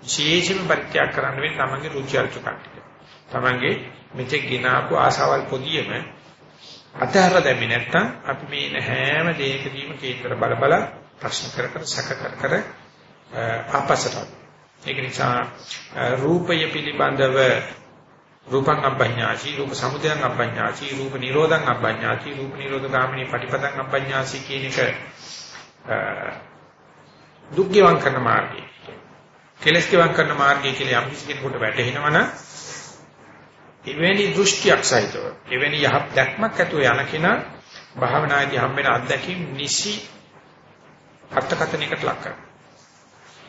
විශේෂම පරිත්‍යාග කරන්න වෙන්නේ තමන්ගේ රුචි අරුචිකම් ටික. තමන්ගේ මෙතෙක් ගినాපු ආසාවල් පොදියම අතහැර දැම්මේ නැත්නම් අපි මේ හැම දෙයකදීම කේන්දර බල බල ප්‍රශ්න කර කර සැක කර කර ආපස්සට. ඒක නිසා රූපය පිළිබඳව රූපං අබ්බඤ්ඤාසි රූප සමුදයං අබ්බඤ්ඤාසි රූප නිරෝධං අබ්බඤ්ඤාසි රූප නිරෝධ ගාමිනී පටිපදං අබ්බඤ්ඤාසි කියන එක දුක්ඛවන් කරන මාර්ගය. කෙලස් කිවන් කරන මාර්ගය කියලා යම් කිසි කෙනෙකුට වැටහෙනවනම් එවැනි දෘෂ්ටියක් සහිතව එවැනි යහප් දැක්මක් ඇතුව යන කෙනා භාවනාදී හම්බෙන අත්දැකීම් නිසි අර්ථකථනයකට ලක් කරනවා.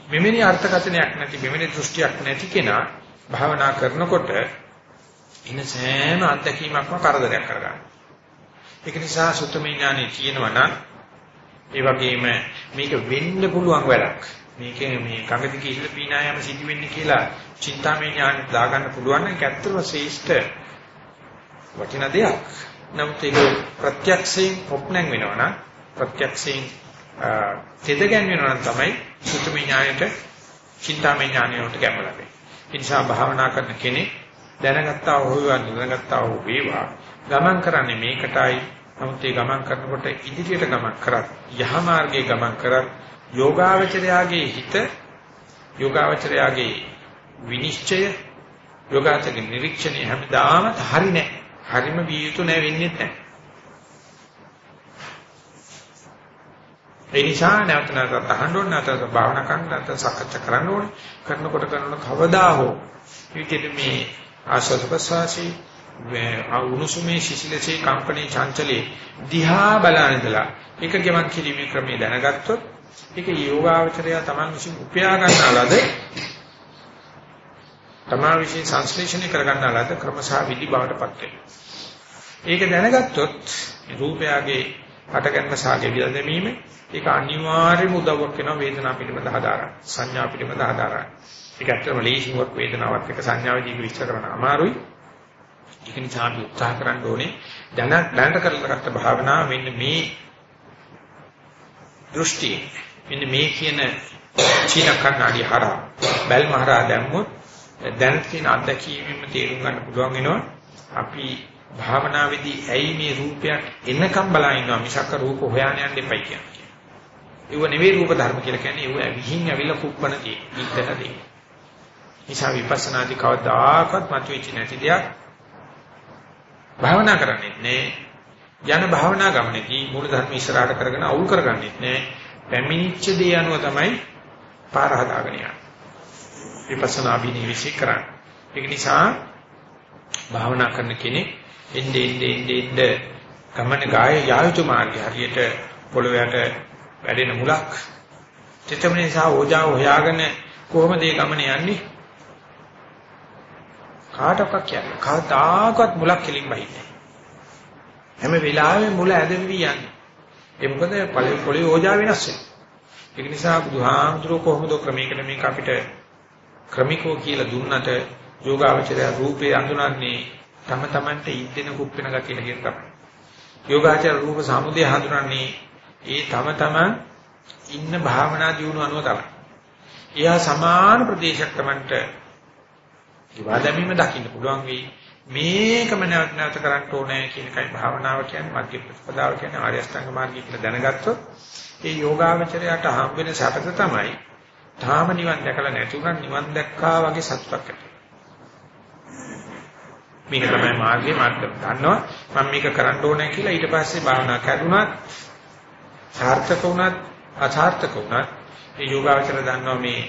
මෙවැනි අර්ථකථනයක් නැති මෙවැනි දෘෂ්ටියක් නැති කෙනා භාවනා කරනකොට ඉන සෑම අත්දැකීමක්ම කරදරයක් කරගන්නවා. ඒක නිසා සුත්තමේ ඥානෙ කියනවා නම් ඒ වගේම මේක වෙන්න පුළුවන් වැඩක්. මේකේ මේ කඟදි කිහිල්ල පීනායම සිදු වෙන්නේ කියලා චින්තාමය ඥාන දාගන්න පුළුවන් නම් ඇත්තම ශ්‍රේෂ්ඨ වටින දෙයක්. නමුත් ඒක ප්‍රත්‍යක්ෂයෙන් පොප්නං වෙනවනම් ප්‍රත්‍යක්ෂයෙන් තෙද ගැන්වෙනවා නම් තමයි සුතම ඥානයට චින්තාමය ඥානයට ගැඹලන්නේ. ඒ නිසා භාවනා කරන කෙනෙක් දැනගත්තා හෝ දැනගත්තා හෝ වේවා ගමන් කරන්නේ මේකටයි. නමුත් ඒ ගමන් කරනකොට ඉදිරියට ගමන් කරත් යහ මාර්ගයේ ගමන් කරත් යෝගාවචරයාගේ හිත යෝගාවචරයාගේ විනිශ්චය යෝගාචරයේ නිරීක්ෂණය හැමදාම හරි නැහැ. හරිම විය යුතු නැහැ වෙන්නේ නැහැ. ඒ නිසා නැවත නැවත අහන්න ඕනේ නැවත භාවනා කරන්න නැවත සාකච්ඡා කරන්න ඕනේ. කරනකොට කරනකොට කවදා හෝ විකෙද මේ ආශ්වාස ප්‍රශ්වාසී උණුසුමේ ශිශිලසේ කම්පණේ චංචලේ දිහා බලන ඉඳලා එක ගමන් කිරීමේ ක්‍රමය දැනගත්තොත් ඒක යෝගාවචරය තමන් විසින් උපයා ගන්නාලද තමන් විසින් සංශ්ලේෂණය කර ගන්නාලද ක්‍රමසහ විදි බවටපත් වෙනවා. ඒක දැනගත්තොත් රූපයගේ හටගන්න සාගේ විදැමීම ඒක අනිවාර්යයෙන්ම උදව්වක් වෙනවා වේදනාව පිළිබඳ හදාරන්න. සංඥා පිළිබඳ හදාරන්න. ඒක ඇත්තටම ලේසියක් වේදනාවක් එක්ක සංඥාවදී විස්තර කරන්න අමාරුයි. ඒක නිසා අපි උත්සාහ කරන්න ඕනේ දැන දැනට කරලාගත්ත භාවනාව මෙන්න මේ දෘෂ්ටි මෙන්න මේ කියන චීන කන්නාඩි හරහා බැල්ම හරහා දැම්මොත් දැන් තියෙන අත්දැකීමෙන් තේරුම් ගන්න පුළුවන් වෙනවා අපි භාවනාවේදී ඇයි මේ රූපයක් එනකම් බලා ඉන්නවා මිසක් රූප හොයාන යන්න එපයි කියන්නේ. ඒව නෙවෙයි රූප ධර්ම කියලා කියන්නේ ඒව විහිං ඇවිල්ලා කුප්පන දේ. ඉක්තන දේ. නිසා විපස්සනාදී කවදාකවත් මතුවෙච්ච නැති දෙයක් භාවනා කරන්නේ නේ. යන භාවනා ගමනේදී මූල ධර්ම ඉස්සරහට කරගෙන අවුල් කරගන්නෙත් නෑ. පැමිණිච්ච දේ අනුව තමයි පාර හදාගෙන යන්නේ. විපස්සනා බිනිවිසි කරන්නේ. ඒක නිසා භාවනා කරන කෙනෙක් එන්නේ එන්නේ එන්නේ ගමන ගාය යායුතු මාර්ගය හරියට පොළොවට වැඩෙන මුලක්. චිත්තමනේ සහ ඕජාව හොයාගෙන කොහොමද මේ ගමන යන්නේ? කාටවත් කියන්නේ. කවදාකවත් මුලක් කෙලින් බහින්නේ. හැම වෙලාවෙම මුල ඇදෙවි යන්නේ. ඒ මොකද පළවෙනි පොළේ ඕජා වෙනස් වෙනවා. ඒක නිසා බුදුහාමුදුරුවෝ කොහොමද ක්‍රමයකට මේක අපිට ක්‍රමිකෝ කියලා දුන්නට යෝගාවචරය රූපේ අඳුනන්නේ තම තමන්ට ඉද්දෙන කුප්පෙන ගතිය කියන තමයි. යෝගාචර රූප සමුදය හඳුනන්නේ ඒ තම තමන් ඉන්න භාවනා දියුණු අනුව තමයි. එයා සමාන ප්‍රදේශයක් තමන්ට ඉවා දැමීම දකින්න පුළුවන් වෙයි. මේකම නැවත නැවත කරන්න ඕනේ කියන එකයි භාවනාව කියන්නේ මධ්‍ය ප්‍රතිපදාව කියන්නේ ආර්ය අෂ්ටාංග මාර්ගය කියලා දැනගත්තොත් ඒ යෝගාවචරයට හම් වෙන සැපත තමයි තාම නිවන් දැකලා නැති උනත් නිවන් දැක්කා වගේ සතුටක් ඇති. මේක තමයි මාර්ගයේ මාර්ගය. දන්නවා මම මේක කරන්න ඕනේ කියලා ඊට පස්සේ භාවනා කරුණාත් සාර්ථක වුණත් අසාර්ථක වුණත් ඒ යෝගාවචර දන්නවා මේ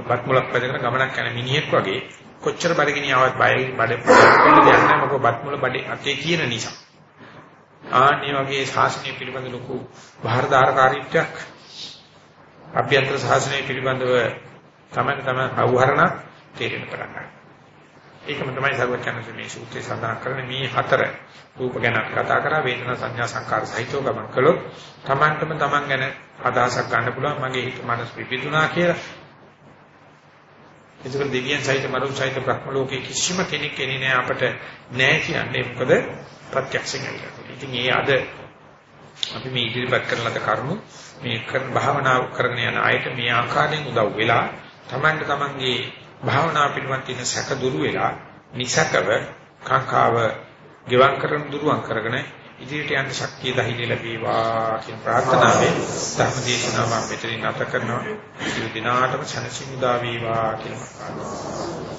වත් මුලක් පැදගෙන ගමනක් යන මිනිහෙක් වගේ කොච්චර බඩගිනියාවක් බය බඩ පොළ දෙයක් නැහැ මොකද බත් මුල බඩේ අතේ තියෙන නිසා. ආන්නේ වගේ ශාසනය පිළිබඳ ලොකු බාහිරදාරකාරීත්වයක් අභ්‍යන්තර සාසනය පිළිබඳව තමයි තමයි අවහරණ තේරෙන්න පටන් ගන්නවා. ඒකම තමයි සර්වඥාන්සේ මේ සූත්‍රයේ සඳහන් කරන්නේ මේ හතර රූප ගැන කතා කරා වේදනා සංඥා සංකාර සහිතව ගමන් කළොත් Tamanටම Taman ගැන අදහසක් ගන්න පුළුවන් මගේ හිත මනස විපිදුනා කියලා. ඒකවල දෙවියන් සහිත මරුන් සහිත බ්‍රහ්ම ලෝකේ කිසිම කෙනෙක් එන්නේ නැහැ අපට නැහැ කියන්නේ මොකද ප්‍රත්‍යක්ෂයෙන් ඇවිල්ලා. ඉතින් ඒ අද අපි මේ ඉදිරිපත් කරන ලද කරුණු මේ කරන භාවනාව කරගෙන යන අයට මේ ආකාරයෙන් උදව් වෙලා Tamanට Tamanගේ භාවනා පිළිබඳ තියෙන සැක දුරු වෙලා නිසකව කාංකාව ගෙවම් කරන දුරුවන් කරගෙන ඉදිරියට යන්න ශක්තිය ධෛර්ය ලැබේවා කියන ප්‍රාර්ථනාවෙන් ධර්ම දේශනාව මෙතනින් නැත කරනවා. සියලු දිනාටම සනසිමුදා වේවා කියන ප්‍රාර්ථනාව